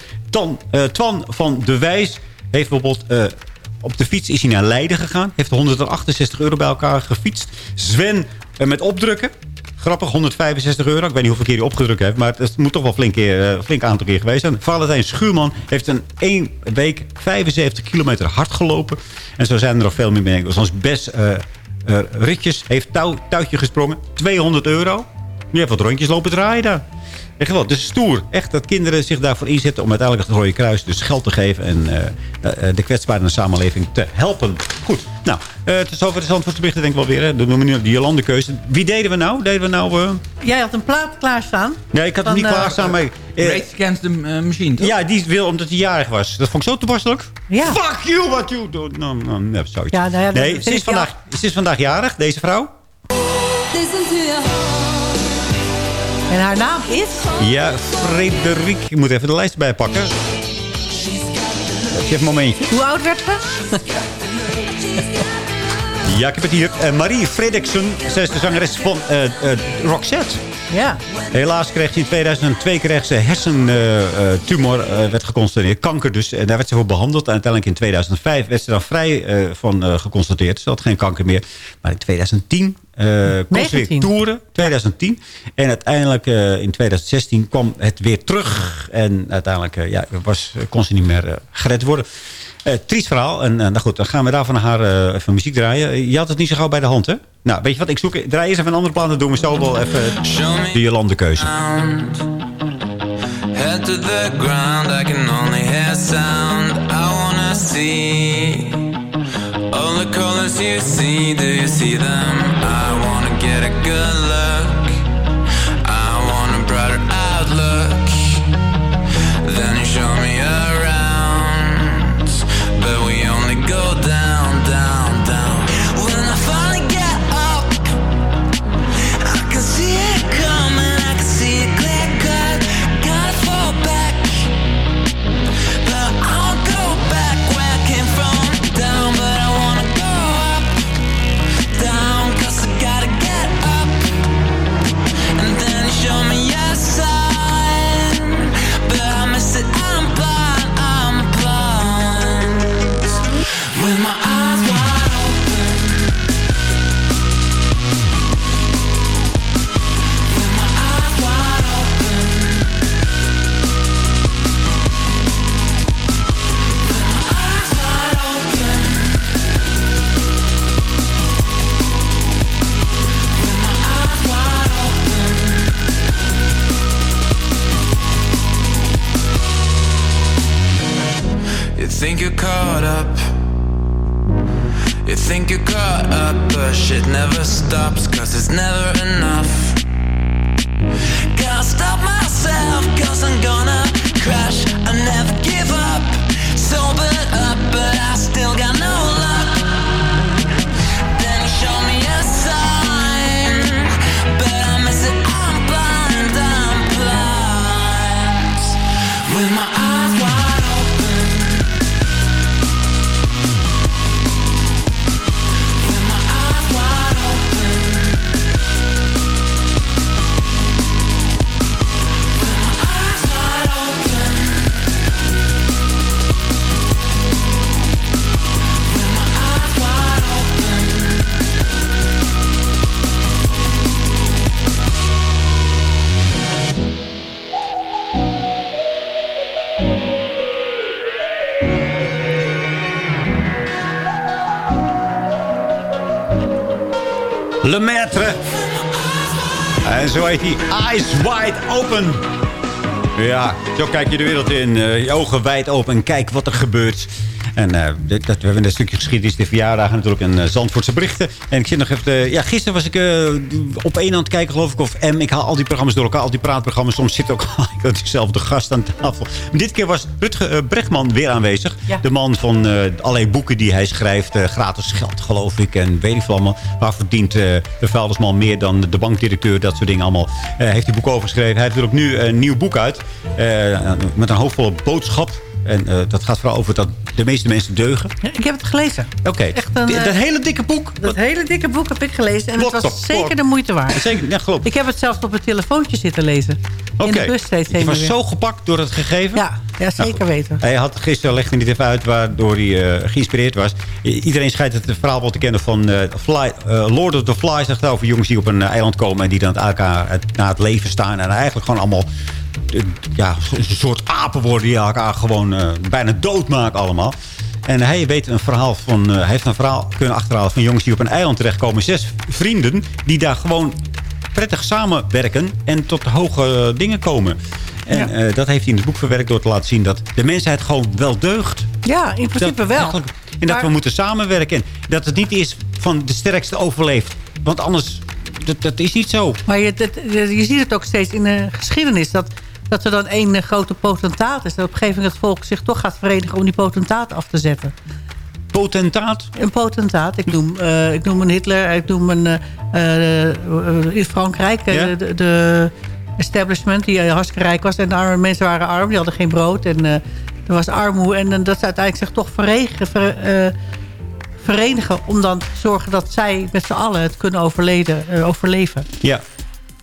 Eh, Twan van de Wijs heeft bijvoorbeeld... op de fiets is hij naar Leiden gegaan. Heeft 168 euro bij elkaar gefietst. Sven met opdrukken. Grappig, 165 euro. Ik weet niet hoeveel keer hij opgedrukt heeft. Maar het moet toch wel flink, eh, flink aantal keer geweest zijn. Valentijn Schuurman heeft een één week 75 kilometer hard gelopen. En zo zijn er nog veel meer mee. Zoals Bes eh, Ritjes heeft touw, touwtje gesprongen. 200 euro. Je hebt wat rondjes lopen draaien. Echt wel, dus stoer. Echt dat kinderen zich daarvoor inzetten om uiteindelijk het Rode Kruis dus geld te geven. En eh, eh, de in de samenleving te helpen. Goed, nou, eh tot zover de Zandvoortsberichten denk ik wel weer. Hè. Dan noemen we nu de Jolandekeuze. Wie deden we nou? Deden we nou... eh, Jij had een plaat klaarstaan. Nee, ik had hem niet eh, klaarstaan. Maar, eh, Race Against the eh, Machine, toch? ja, die wil omdat hij jarig was. Dat vond ik zo toepasselijk. Ja. Fuck you, what you do. Nou, nou, nee, zoiets. Ja, nou ja, nee, ze is, vandaag, ze is vandaag jarig, deze vrouw. En haar naam is... Ja, Frederik. Ik moet even de lijst erbij pakken. Even een momentje. Hoe oud werd ze? *laughs* Ja, ik heb het hier. Eh, Marie Fredriksson. Zij is de zangeres van eh, Roxette. Ja. Helaas kreeg ze in 2002 kreeg ze hersentumor, werd geconstateerd. Kanker dus. En daar werd ze voor behandeld. En uiteindelijk in 2005 werd ze dan vrij van geconstateerd. Ze had geen kanker meer. Maar in 2010 eh 19. toeren, 2010. En uiteindelijk eh, in 2016 kwam het weer terug. En uiteindelijk eh, ja, was, kon ze niet meer gered worden. Eh triest verhaal. En nou goed, dan gaan we daar van haar eh, even muziek draaien. Je had het niet zo gauw bij de hand, hè? Nou, weet je wat? Ik zoek, draai eens even een andere plaat. Dan doen we zo wel even de Jolande keuze. Head to the ground, I can only hear sound. I wanna see colors you see. Do you see them? I wanna get a good look. Le Maître. En zo heet hij Eyes Wide Open. Ja, zo kijk je de wereld in. eh, je ogen wijd open en kijk wat er gebeurt. En eh, dit- dat, we hebben een stukje geschiedenis, de verjaardagen natuurlijk en uh, Zandvoortse berichten. En ik zit nog even... eh, ja, gisteren was ik eh, op één aan het kijken, geloof ik. Of M, ik haal al die programma's door elkaar, al die praatprogramma's. Soms zit ook *laughs* had dezelfde gast aan tafel. Maar dit keer was Rutger eh, Brechtman weer aanwezig. De man van allerlei boeken die hij schrijft. eh, gratis geld, geloof ik. En weet ik veel allemaal. Waar verdient eh, de vuilnisman meer dan de bankdirecteur. Dat soort dingen allemaal. Heeft hij boek over geschreven. Hij heeft er ook nu een nieuw boek uit. met een hoofdvolle boodschap. En eh, dat gaat vooral over dat de meeste mensen deugen. Ik heb het gelezen. Oké. eh, Dat hele dikke boek. Dat hele dikke boek heb ik gelezen. En het was zeker de moeite waard. Zeker, ja, geloof Ik heb het zelfs op mijn telefoontje zitten lezen. In de Oké. bus steeds Je was weer. zo gepakt door het gegeven? Ja, ja zeker weten. Hij had gisteren legde hij niet even uit waardoor hij eh, geïnspireerd was. Iedereen schijnt het verhaal wel te kennen van Fly, Lord of the Flies. Dat gaat over jongens die op een eiland komen en die dan uit elkaar na het leven staan. En eigenlijk gewoon allemaal ja, een soort apen worden die elkaar gewoon eh, bijna doodmaken allemaal. En hij weet een verhaal van. eh, hij heeft een verhaal kunnen achterhalen van jongens die op een eiland terechtkomen. Zes vrienden die daar gewoon prettig samenwerken en tot hoge dingen komen. En eh, dat heeft hij in het boek verwerkt door te laten zien dat de mensheid gewoon wel deugt. Ja, in principe Dat- wel. En dat we moeten samenwerken. En dat het niet is van de sterkste overleeft. Want anders, dat, dat is niet zo. Maar je, dat- je ziet het ook steeds in de geschiedenis. Dat, dat er dan één eh, grote potentaat is. Dat op een gegeven moment het volk zich toch gaat verenigen om die potentaat af te zetten. Potentaat? Een potentaat. Ik noem, eh, ik noem een Hitler. Ik noem een... eh, in Frankrijk. Ja? de, de establishment die hartstikke rijk was. En de arme mensen waren arm. Die hadden geen brood. En er was armoede. En dat ze uiteindelijk zich toch verenigen, ver- verenigen. Om dan te zorgen dat zij met z'n allen het kunnen overleden, eh, overleven. Ja.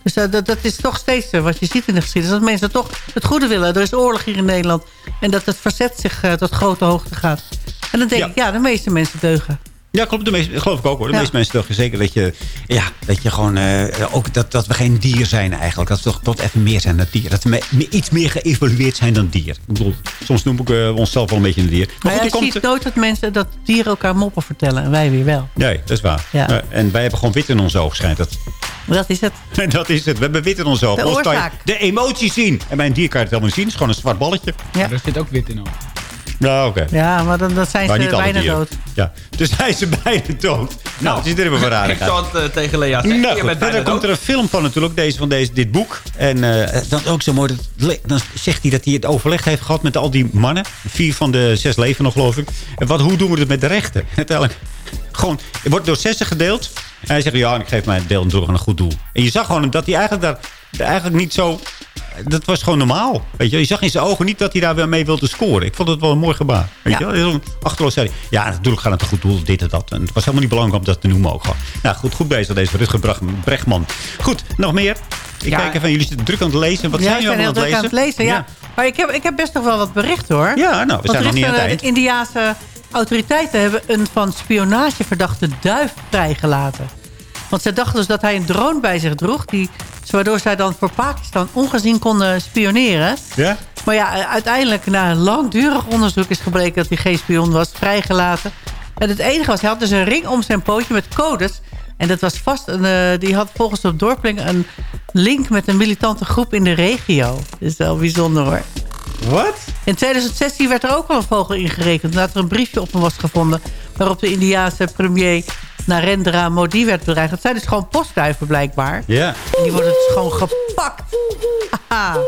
Dus dat, dat, dat is toch steeds eh, wat je ziet in de geschiedenis. Dat mensen toch het goede willen. Er is oorlog hier in Nederland. En dat het verzet zich eh, tot grote hoogte gaat. En dan denk Ja. ik, ja, de meeste mensen deugen. Ja, klopt. De meeste, geloof ik ook hoor. De Ja. meeste mensen toch zeker dat je, ja, dat je gewoon, eh, ook dat, dat we geen dier zijn eigenlijk. Dat we toch tot even meer zijn dan dier. Dat we me- me- iets meer geëvolueerd zijn dan dier. Ik bedoel, soms noem ik eh, onszelf wel een beetje een dier. Maar Maar goed, je er komt, ziet nooit dat mensen dat dieren elkaar moppen vertellen. En wij weer wel. nee, dat is waar. Ja. Eh, en wij hebben gewoon wit in ons oog, schijnt het. Dat is het. *laughs* dat is het. We hebben wit in ons oog. De je oorzaak. de emotie zien. En bij een dier kan je het helemaal niet zien. Het is gewoon een zwart balletje. Ja. Er zit ook wit in. Ook. Ja, oké. Ja, maar dan, dan zijn Maar ze bijna dood. Ja, dus *laughs* hij is bijna dood. Nou, het is er even van raar. Ik zal het tegen Lea zeggen. Nou je goed, verder komt dood. er een film van natuurlijk, deze, van deze, dit boek. En eh, dan ook zo mooi, dat, dan zegt hij dat hij het overleg heeft gehad met al die mannen. Vier van de zes leven nog, geloof ik. En wat, hoe doen we het met de rechten? *laughs* Uiteindelijk, gewoon, het wordt door zessen gedeeld. En hij zegt, ja, ik geef mijn deel door aan een goed doel. En je zag gewoon dat hij eigenlijk daar eigenlijk niet zo... Dat was gewoon normaal. Weet je, je zag in zijn ogen niet dat hij daar weer mee wilde scoren. Ik vond het wel een mooi gebaar. Weet je, wel? Zo'n achterloos zei hij, Ja, natuurlijk gaat het een goed doel, dit en dat. En het was helemaal niet belangrijk om dat te noemen ook gewoon. Nou, goed, goed bezig deze Rutger Brechtman. Goed, nog meer? Ik Ja. kijk even, jullie zitten druk aan het lezen. Wat ja, zijn jullie allemaal aan het druk lezen? aan het lezen. Ja. Maar ik heb, ik heb best nog wel wat berichten hoor. Ja, nou, we zijn nog niet aan het een, eind. De Indiaanse autoriteiten hebben een van spionage verdachte duif vrijgelaten. Want zij dachten dus dat hij een drone bij zich droeg... Die, waardoor zij dan voor Pakistan ongezien konden spioneren. Ja? Maar ja, uiteindelijk na een langdurig onderzoek is gebleken... dat hij geen spion was, vrijgelaten. En het enige was, hij had dus een ring om zijn pootje met codes... En dat was vast, een, eh, die had volgens de dorpeling een link met een militante groep in de regio. Dat is wel bijzonder hoor. Wat? In 2016 werd er ook al een vogel ingerekend... nadat er een briefje op hem was gevonden... waarop de Indiaanse premier Narendra Modi werd bedreigd. Dat zijn dus gewoon postduiven blijkbaar. Ja. En die worden dus gewoon gepakt. Haha.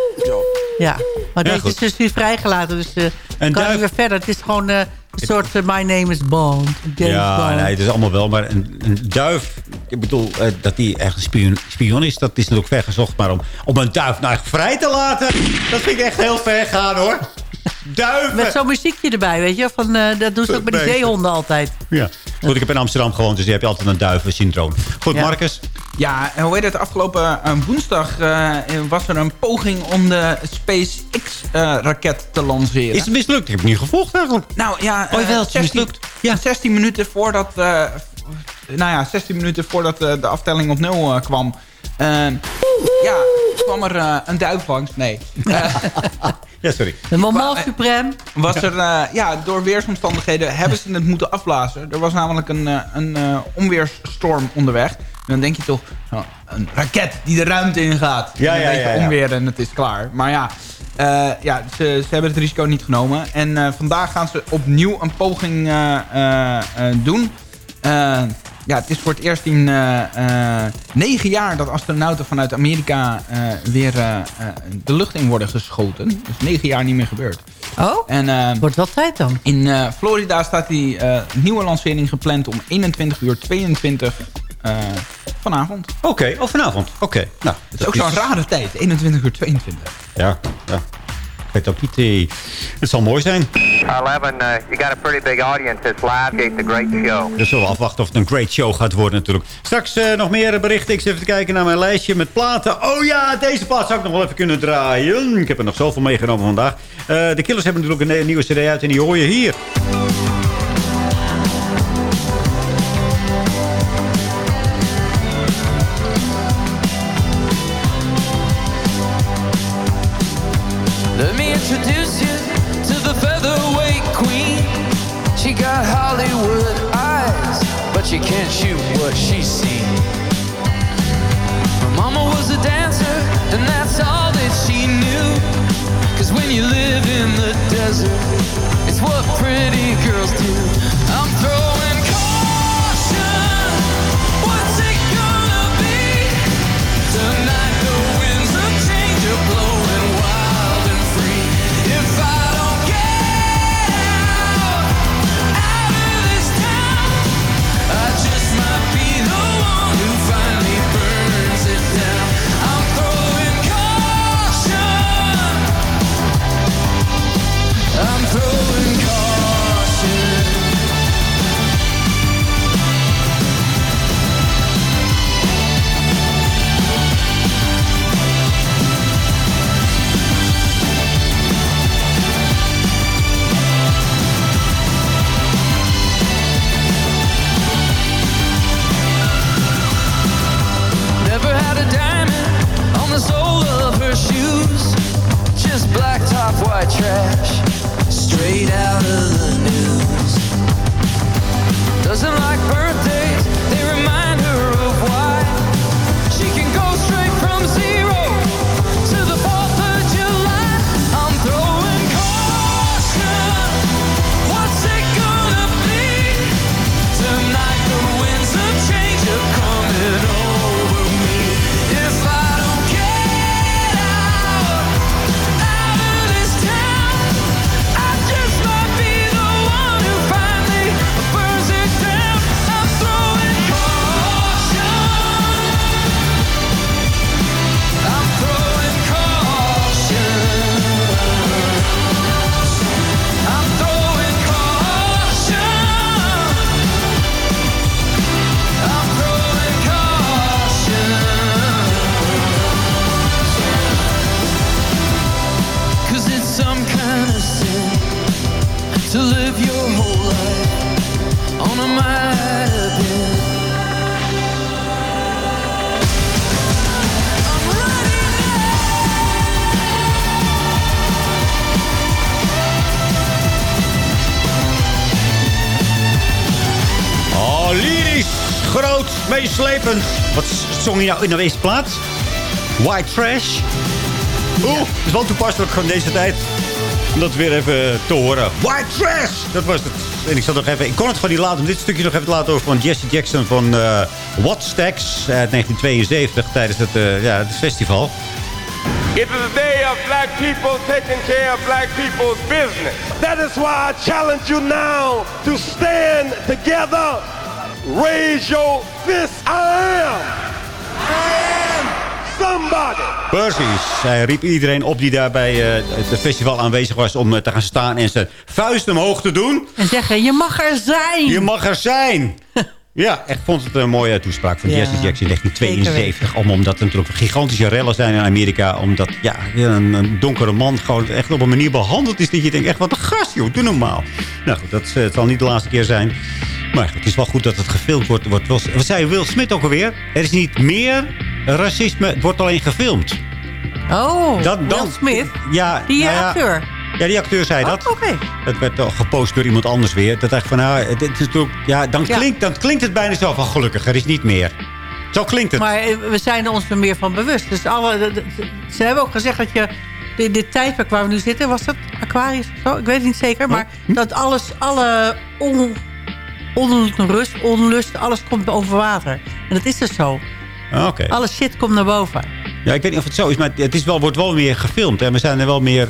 Ja, maar Ja, deze goed. is dus nu vrijgelaten. Dus En kan duif- weer verder. Het is gewoon eh, een soort eh, My Name is Bond. James ja, Bond. nee, het is allemaal wel. Maar een, een duif, ik bedoel, dat die echt een spion, spion is, dat is natuurlijk ver gezocht. Maar om, om een duif nou echt vrij te laten, dat vind ik echt heel ver gaan hoor. *laughs* Duiven! Met zo'n muziekje erbij, weet je. Van, eh, dat doen ze ook bij die zeehonden altijd. Ja. Goed, ik heb in Amsterdam gewoond, dus die heb je altijd een duivensyndroom. Goed, Ja. Marcus. Ja, en hoe heet het? Afgelopen eh, woensdag eh, was er een poging om de SpaceX-raket te lanceren. Is het mislukt? Ik heb het niet gevolgd eigenlijk. Nou ja, Oh, wel, het is 16, mislukt. ja. 16 minuten voordat, eh, nou ja, 16 minuten voordat eh, de aftelling op nul kwam, ja, kwam er een duif langs. Nee. *laughs* Eh, Ja, sorry. De moment supreme. was er, eh, ja, door weersomstandigheden hebben ze het moeten afblazen. Er was namelijk een, eh, een eh, onweersstorm onderweg. En dan denk je toch, oh, een raket die de ruimte ingaat. Ja, En ja, onweer en het is klaar. Maar ja, eh, ja ze, ze hebben het risico niet genomen. En eh, vandaag gaan ze opnieuw een poging eh, eh, eh, doen. Ja, het is voor het eerst in eh, eh, negen jaar dat astronauten vanuit Amerika eh, weer de lucht in worden geschoten. Dus negen jaar niet meer gebeurd. Oh, En, wordt wel tijd dan. in eh, Florida staat die eh, nieuwe lancering gepland om 21 uur 22 eh, vanavond. Oké, oh vanavond. Oké. Nou, Dat is ook zo'n rare tijd, 21 uur 22. Ja, ja. Ik weet ook niet. het zal mooi zijn. 11, uh, you got a pretty big audience. It's live. It's a great show. Dus zullen we afwachten of het een great show gaat worden natuurlijk. Straks eh, nog meer berichten. Ik zit even te kijken naar mijn lijstje met platen. Oh ja, deze plaat zou ik nog wel even kunnen draaien. Ik heb er nog zoveel meegenomen vandaag. Eh, de Killers hebben natuurlijk een, ne- nieuwe cd uit en die hoor je hier. Out of the news. Doesn't like birthdays, je nou in de eerste plaats? White Trash. Oeh, dat is wel toepasselijk van deze tijd. Om dat weer even te horen. White Trash! Dat was het. En ik zat nog even... Ik kon het gewoon niet laten om dit stukje nog even te laten horen van Jesse Jackson van uh, Wattstacks uit 1972 tijdens het, eh, ja, het festival. It is a day of black people taking care of black people's business. That is why I challenge you now to stand together. Raise your fist. I am. Somebody. Precies. Hij riep iedereen op die daar bij eh, het festival aanwezig was... om eh, te gaan staan en zijn vuist omhoog te doen. En zeggen, je mag er zijn. Je mag er zijn. *laughs* Ja, ik vond het een mooie toespraak van Ja, Jesse Jackson in zeker 1972. Om, omdat er natuurlijk gigantische rellen zijn in Amerika. Omdat ja, een, een donkere man gewoon echt op een manier behandeld is... dat je denkt, echt wat een gast, joh, doe normaal. Nou goed, dat eh, het zal niet de laatste keer zijn. Maar het is wel goed dat het gefilmd wordt. wordt was, wat zei Will Smith ook alweer? Er is niet meer racisme, het wordt alleen gefilmd. Oh, Dat- dan- Will Smith. Ja, Die nou ja, acteur. Ja, die acteur zei dat. Oh, Oké. Het werd al gepost door iemand anders weer. Dat dacht ik van, nou, het is natuurlijk, ja, dan, Ja. Klinkt, dan klinkt het bijna zo van gelukkig, er is niet meer. Zo klinkt het. Maar eh, we zijn er ons er meer van bewust. Dus alle, ze hebben ook gezegd dat je... Dit, dit tijdperk waar we nu zitten, was dat Aquarius of zo? Ik weet het niet zeker. Maar Hm? dat alles, alle on, onrust, onlust, alles komt boven water. En dat is dus zo. Ah, Oké. Alle shit komt naar boven. Ja, ik weet niet of het zo is, maar het is wel, wordt wel meer gefilmd. En we zijn er wel meer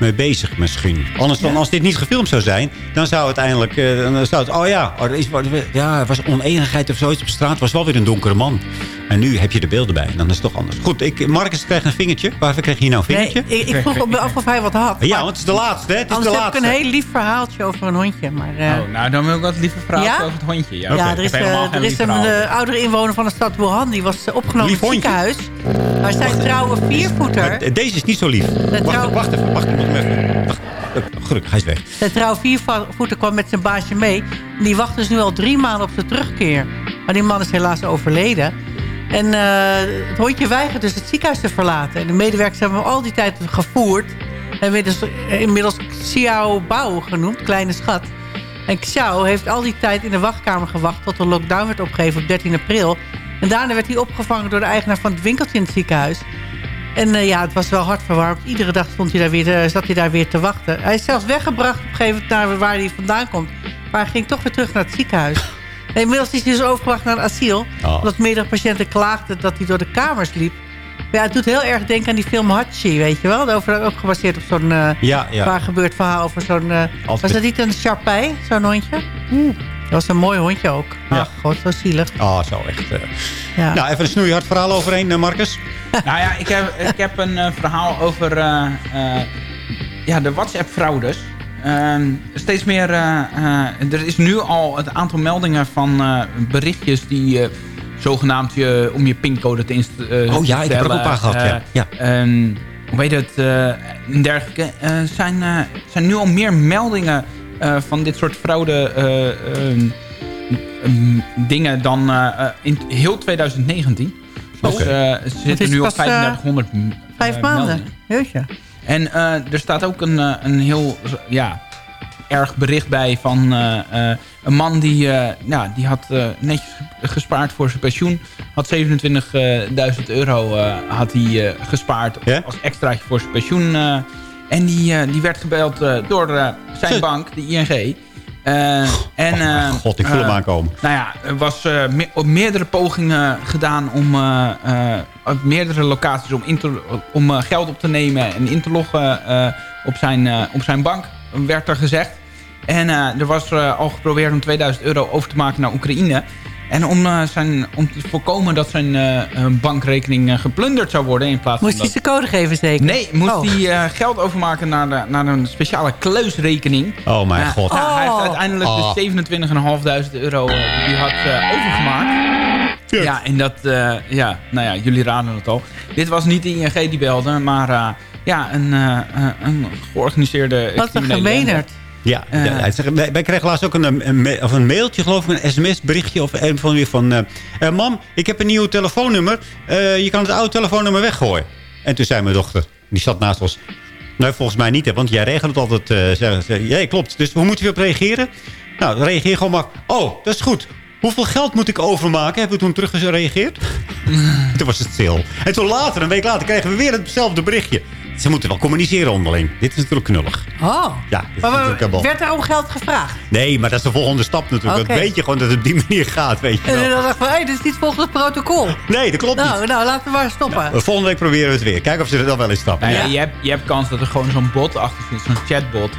mee bezig misschien. Anders dan, als dit niet gefilmd zou zijn, dan zou het eindelijk... eh, dan zou het, oh ja, er, is, ja, er was oneenigheid of zoiets op straat. was wel weer een donkere man. En nu heb je de beelden bij. En dan is het toch anders. Goed, ik, Marcus krijgt een vingertje. Waarvoor kreeg je nou een Nee, vingertje? ik, ik vroeg me af of hij wat had. Ja, want het is de laatste, hè? Het is Anders de heb ik laatste. een heel lief verhaaltje over een hondje. Maar, eh, Oh, nou, dan wil ik wat liever praten Ja? over het hondje. Ja, Ja, Ik er is, eh, er is een eh, oudere inwoner van de stad Wuhan. Die was eh, opgenomen Lief in het ziekenhuis. Maar zijn trouwe viervoeter... Maar Deze is niet zo lief. Wacht, trouw- wacht even, wacht Wacht. Eh, hij is weg. Zijn trouwe viervoeter kwam met zijn baasje mee. En die wacht dus nu al drie maanden op zijn terugkeer. Maar die man is helaas overleden. En eh, het hondje weigert dus het ziekenhuis te verlaten. En de medewerkers hebben hem al die tijd gevoerd. En werd dus inmiddels Xiao Bao genoemd, kleine schat. En Xiao heeft al die tijd in de wachtkamer gewacht... tot de lockdown werd opgegeven op 13 april. En daarna werd hij opgevangen door de eigenaar van het winkeltje in het ziekenhuis. En eh, ja, het was wel hartverwarmd. Iedere dag stond hij daar weer, zat hij daar weer te wachten. Hij is zelfs weggebracht op een gegeven moment naar waar hij vandaan komt. Maar hij ging toch weer terug naar het ziekenhuis. *laughs* En inmiddels is hij dus overgebracht naar een asiel. Oh. Omdat meerdere patiënten klaagden dat hij door de kamers liep. Maar ja, het doet heel erg denken aan die film Hachi, weet je wel? Over, ook gebaseerd op zo'n eh Ja, ja. waar gebeurd verhaal over zo'n... eh, was dat niet een Sharpei, zo'n hondje? Dat was een mooi hondje ook. Ja. Ach, god, zo zielig. Oh, zo echt. eh. Ja. Nou, even een snoeihard verhaal overheen, eh, Marcus. Nou ja, ik heb, ik heb een eh, verhaal over eh, eh, ja, de WhatsApp-fraudes. Ehm, steeds meer... eh, eh, er is nu al het aantal meldingen van eh, berichtjes die... eh, zogenaamd je, om je pincode te instellen. Oh ja, ik heb er ook een paar gehad, ja. Ja. ehm, hoe weet het? eh, en dergelijke. eh, zijn, eh, zijn nu al meer meldingen eh, van dit soort fraude... eh, ehm, ehm, dingen dan eh, in heel 2019. Dus eh, ze zitten nu op pas, eh, 3500 m- Vijf maanden. Jeetje. En er staat ook een, een heel ja, erg bericht bij van een man die, nou, die had netjes gespaard voor zijn pensioen. Had 27.000 euro had hij, gespaard als extraatje voor zijn pensioen. En die, eh, die werd gebeld eh, door eh, zijn bank, de ING. En, eh, God, ik voel hem aankomen. nou ja, er was me- op meerdere pogingen gedaan om op meerdere locaties om, om geld op te nemen en in te loggen op, zijn, op zijn bank, werd er gezegd. En er was al geprobeerd om 2000 euro over te maken naar Oekraïne. En om, eh, zijn, om te voorkomen dat zijn eh, bankrekening eh, geplunderd zou worden in plaats Moest van hij dat... zijn code geven zeker? Nee, moest Oh. hij eh, geld overmaken naar, de, naar een speciale kleusrekening. Oh mijn Ja, god. nou, hij heeft uiteindelijk Oh. de 27.500 euro die hij had overgemaakt. Ja, en dat, eh, ja, nou ja, jullie raden het al. Dit was niet de ING die belde, maar eh, ja, een, een georganiseerde Wat een gemeenerd. Ja, Eh. ja, wij, wij kregen laatst ook een, of een mailtje, geloof ik, een sms-berichtje of een van weer van... eh, eh, mam, ik heb een nieuw telefoonnummer. Je kan het oude telefoonnummer weggooien. En toen zei mijn dochter, die zat naast ons... Nee, volgens mij niet, hè, want jij regelt het altijd. zei, zei, ja, klopt. Dus hoe moeten we op reageren? Nou, reageer gewoon maar. Oh, dat is goed. Hoeveel geld moet ik overmaken? Hebben we toen terug gereageerd? *laughs* toen was het stil. En toen later, een week later, kregen we weer hetzelfde berichtje. Ze moeten wel communiceren onderling. Dit is natuurlijk knullig. Oh. Ja, dit is Maar bal. werd er om geld gevraagd? Nee, maar dat is de volgende stap natuurlijk. Oké. Dat weet je gewoon dat het op die manier gaat, weet je En wel. dan dacht ik van, hé, dit is niet volgens het protocol. Nee, dat klopt nou, niet. Nou, laten we maar stoppen. De Volgende week proberen we het weer. Kijken of ze er dan wel in stappen. Nou ja, Je, hebt, je hebt kans dat er gewoon zo'n bot achter zit, zo'n chatbot,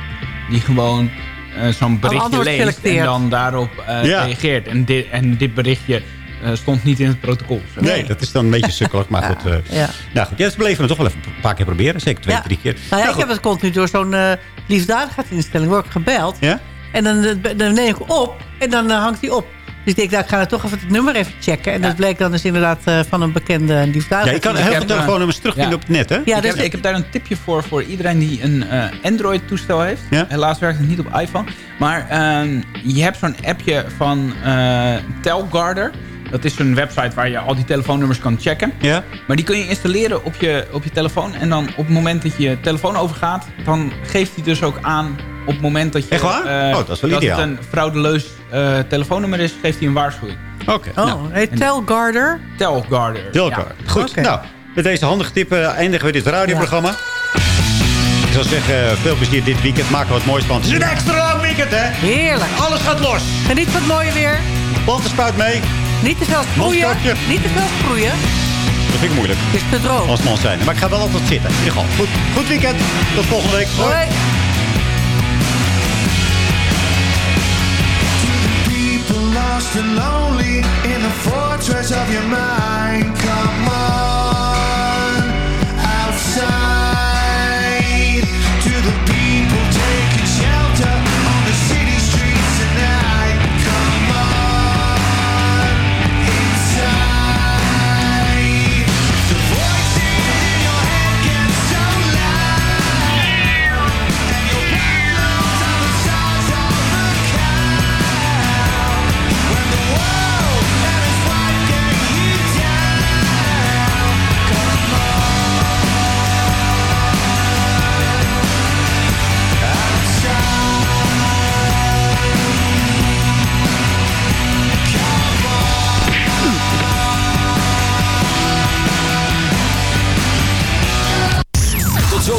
die gewoon eh, zo'n berichtje leest en dan daarop eh, Ja. reageert. En dit, en dit berichtje stond niet in het protocol. Zo. Nee, dat is dan een beetje sukkelig. Maar goed, eh, Ja. nou goed. Ja, ze bleven het toch wel even een paar keer proberen. Zeker twee, Ja. drie keer. Nou ja, ik heb het continu door zo'n eh liefdadigheidsinstelling word ik gebeld. Ja? En dan, eh, dan neem ik op en dan eh, hangt hij op. Dus ik denk, nou, ik ga er toch even het nummer even checken. En dat bleek dan dus inderdaad eh, van een bekende Ja, je kan liefdadigheidsinstelling. heel veel heb, eh, telefoonnummers terugvinden ja. op het net, hè? Ja, ik, dus heb, ik heb daar een tipje voor voor iedereen die een eh, Android-toestel heeft. Ja? Helaas werkt het niet op iPhone. Maar ehm, je hebt zo'n appje van eh Telgarder. Dat is een website waar je al die telefoonnummers kan checken. Ja? Maar die kun je installeren op je, op je telefoon. En dan op het moment dat je telefoon overgaat... dan geeft hij dus ook aan op het moment dat je... Echt waar? eh, Oh, dat is wel dat ideaal. het een fraudeleus eh, telefoonnummer is... geeft hij een waarschuwing. Oké. Oh, nou, Telgarder. Telgarder. Ja. Goed, nou, met deze handige tip eindigen we dit radioprogramma. Ik zou zeggen, eh, veel plezier dit weekend. Maken we wat moois van. Het is een extra lang weekend, hè? Heerlijk. Alles gaat los. Geniet van het mooie weer. Plantenspuit mee. Niet te veel sproeien. Niet te veel sproeien. Dat vind ik moeilijk. Het is te droog. Als man zijn. Maar ik ga wel altijd zitten. In ieder geval. Goed, goed weekend. Tot volgende week. Hoi. Hoi. people lost and lonely in the fortress of your mind. Come on,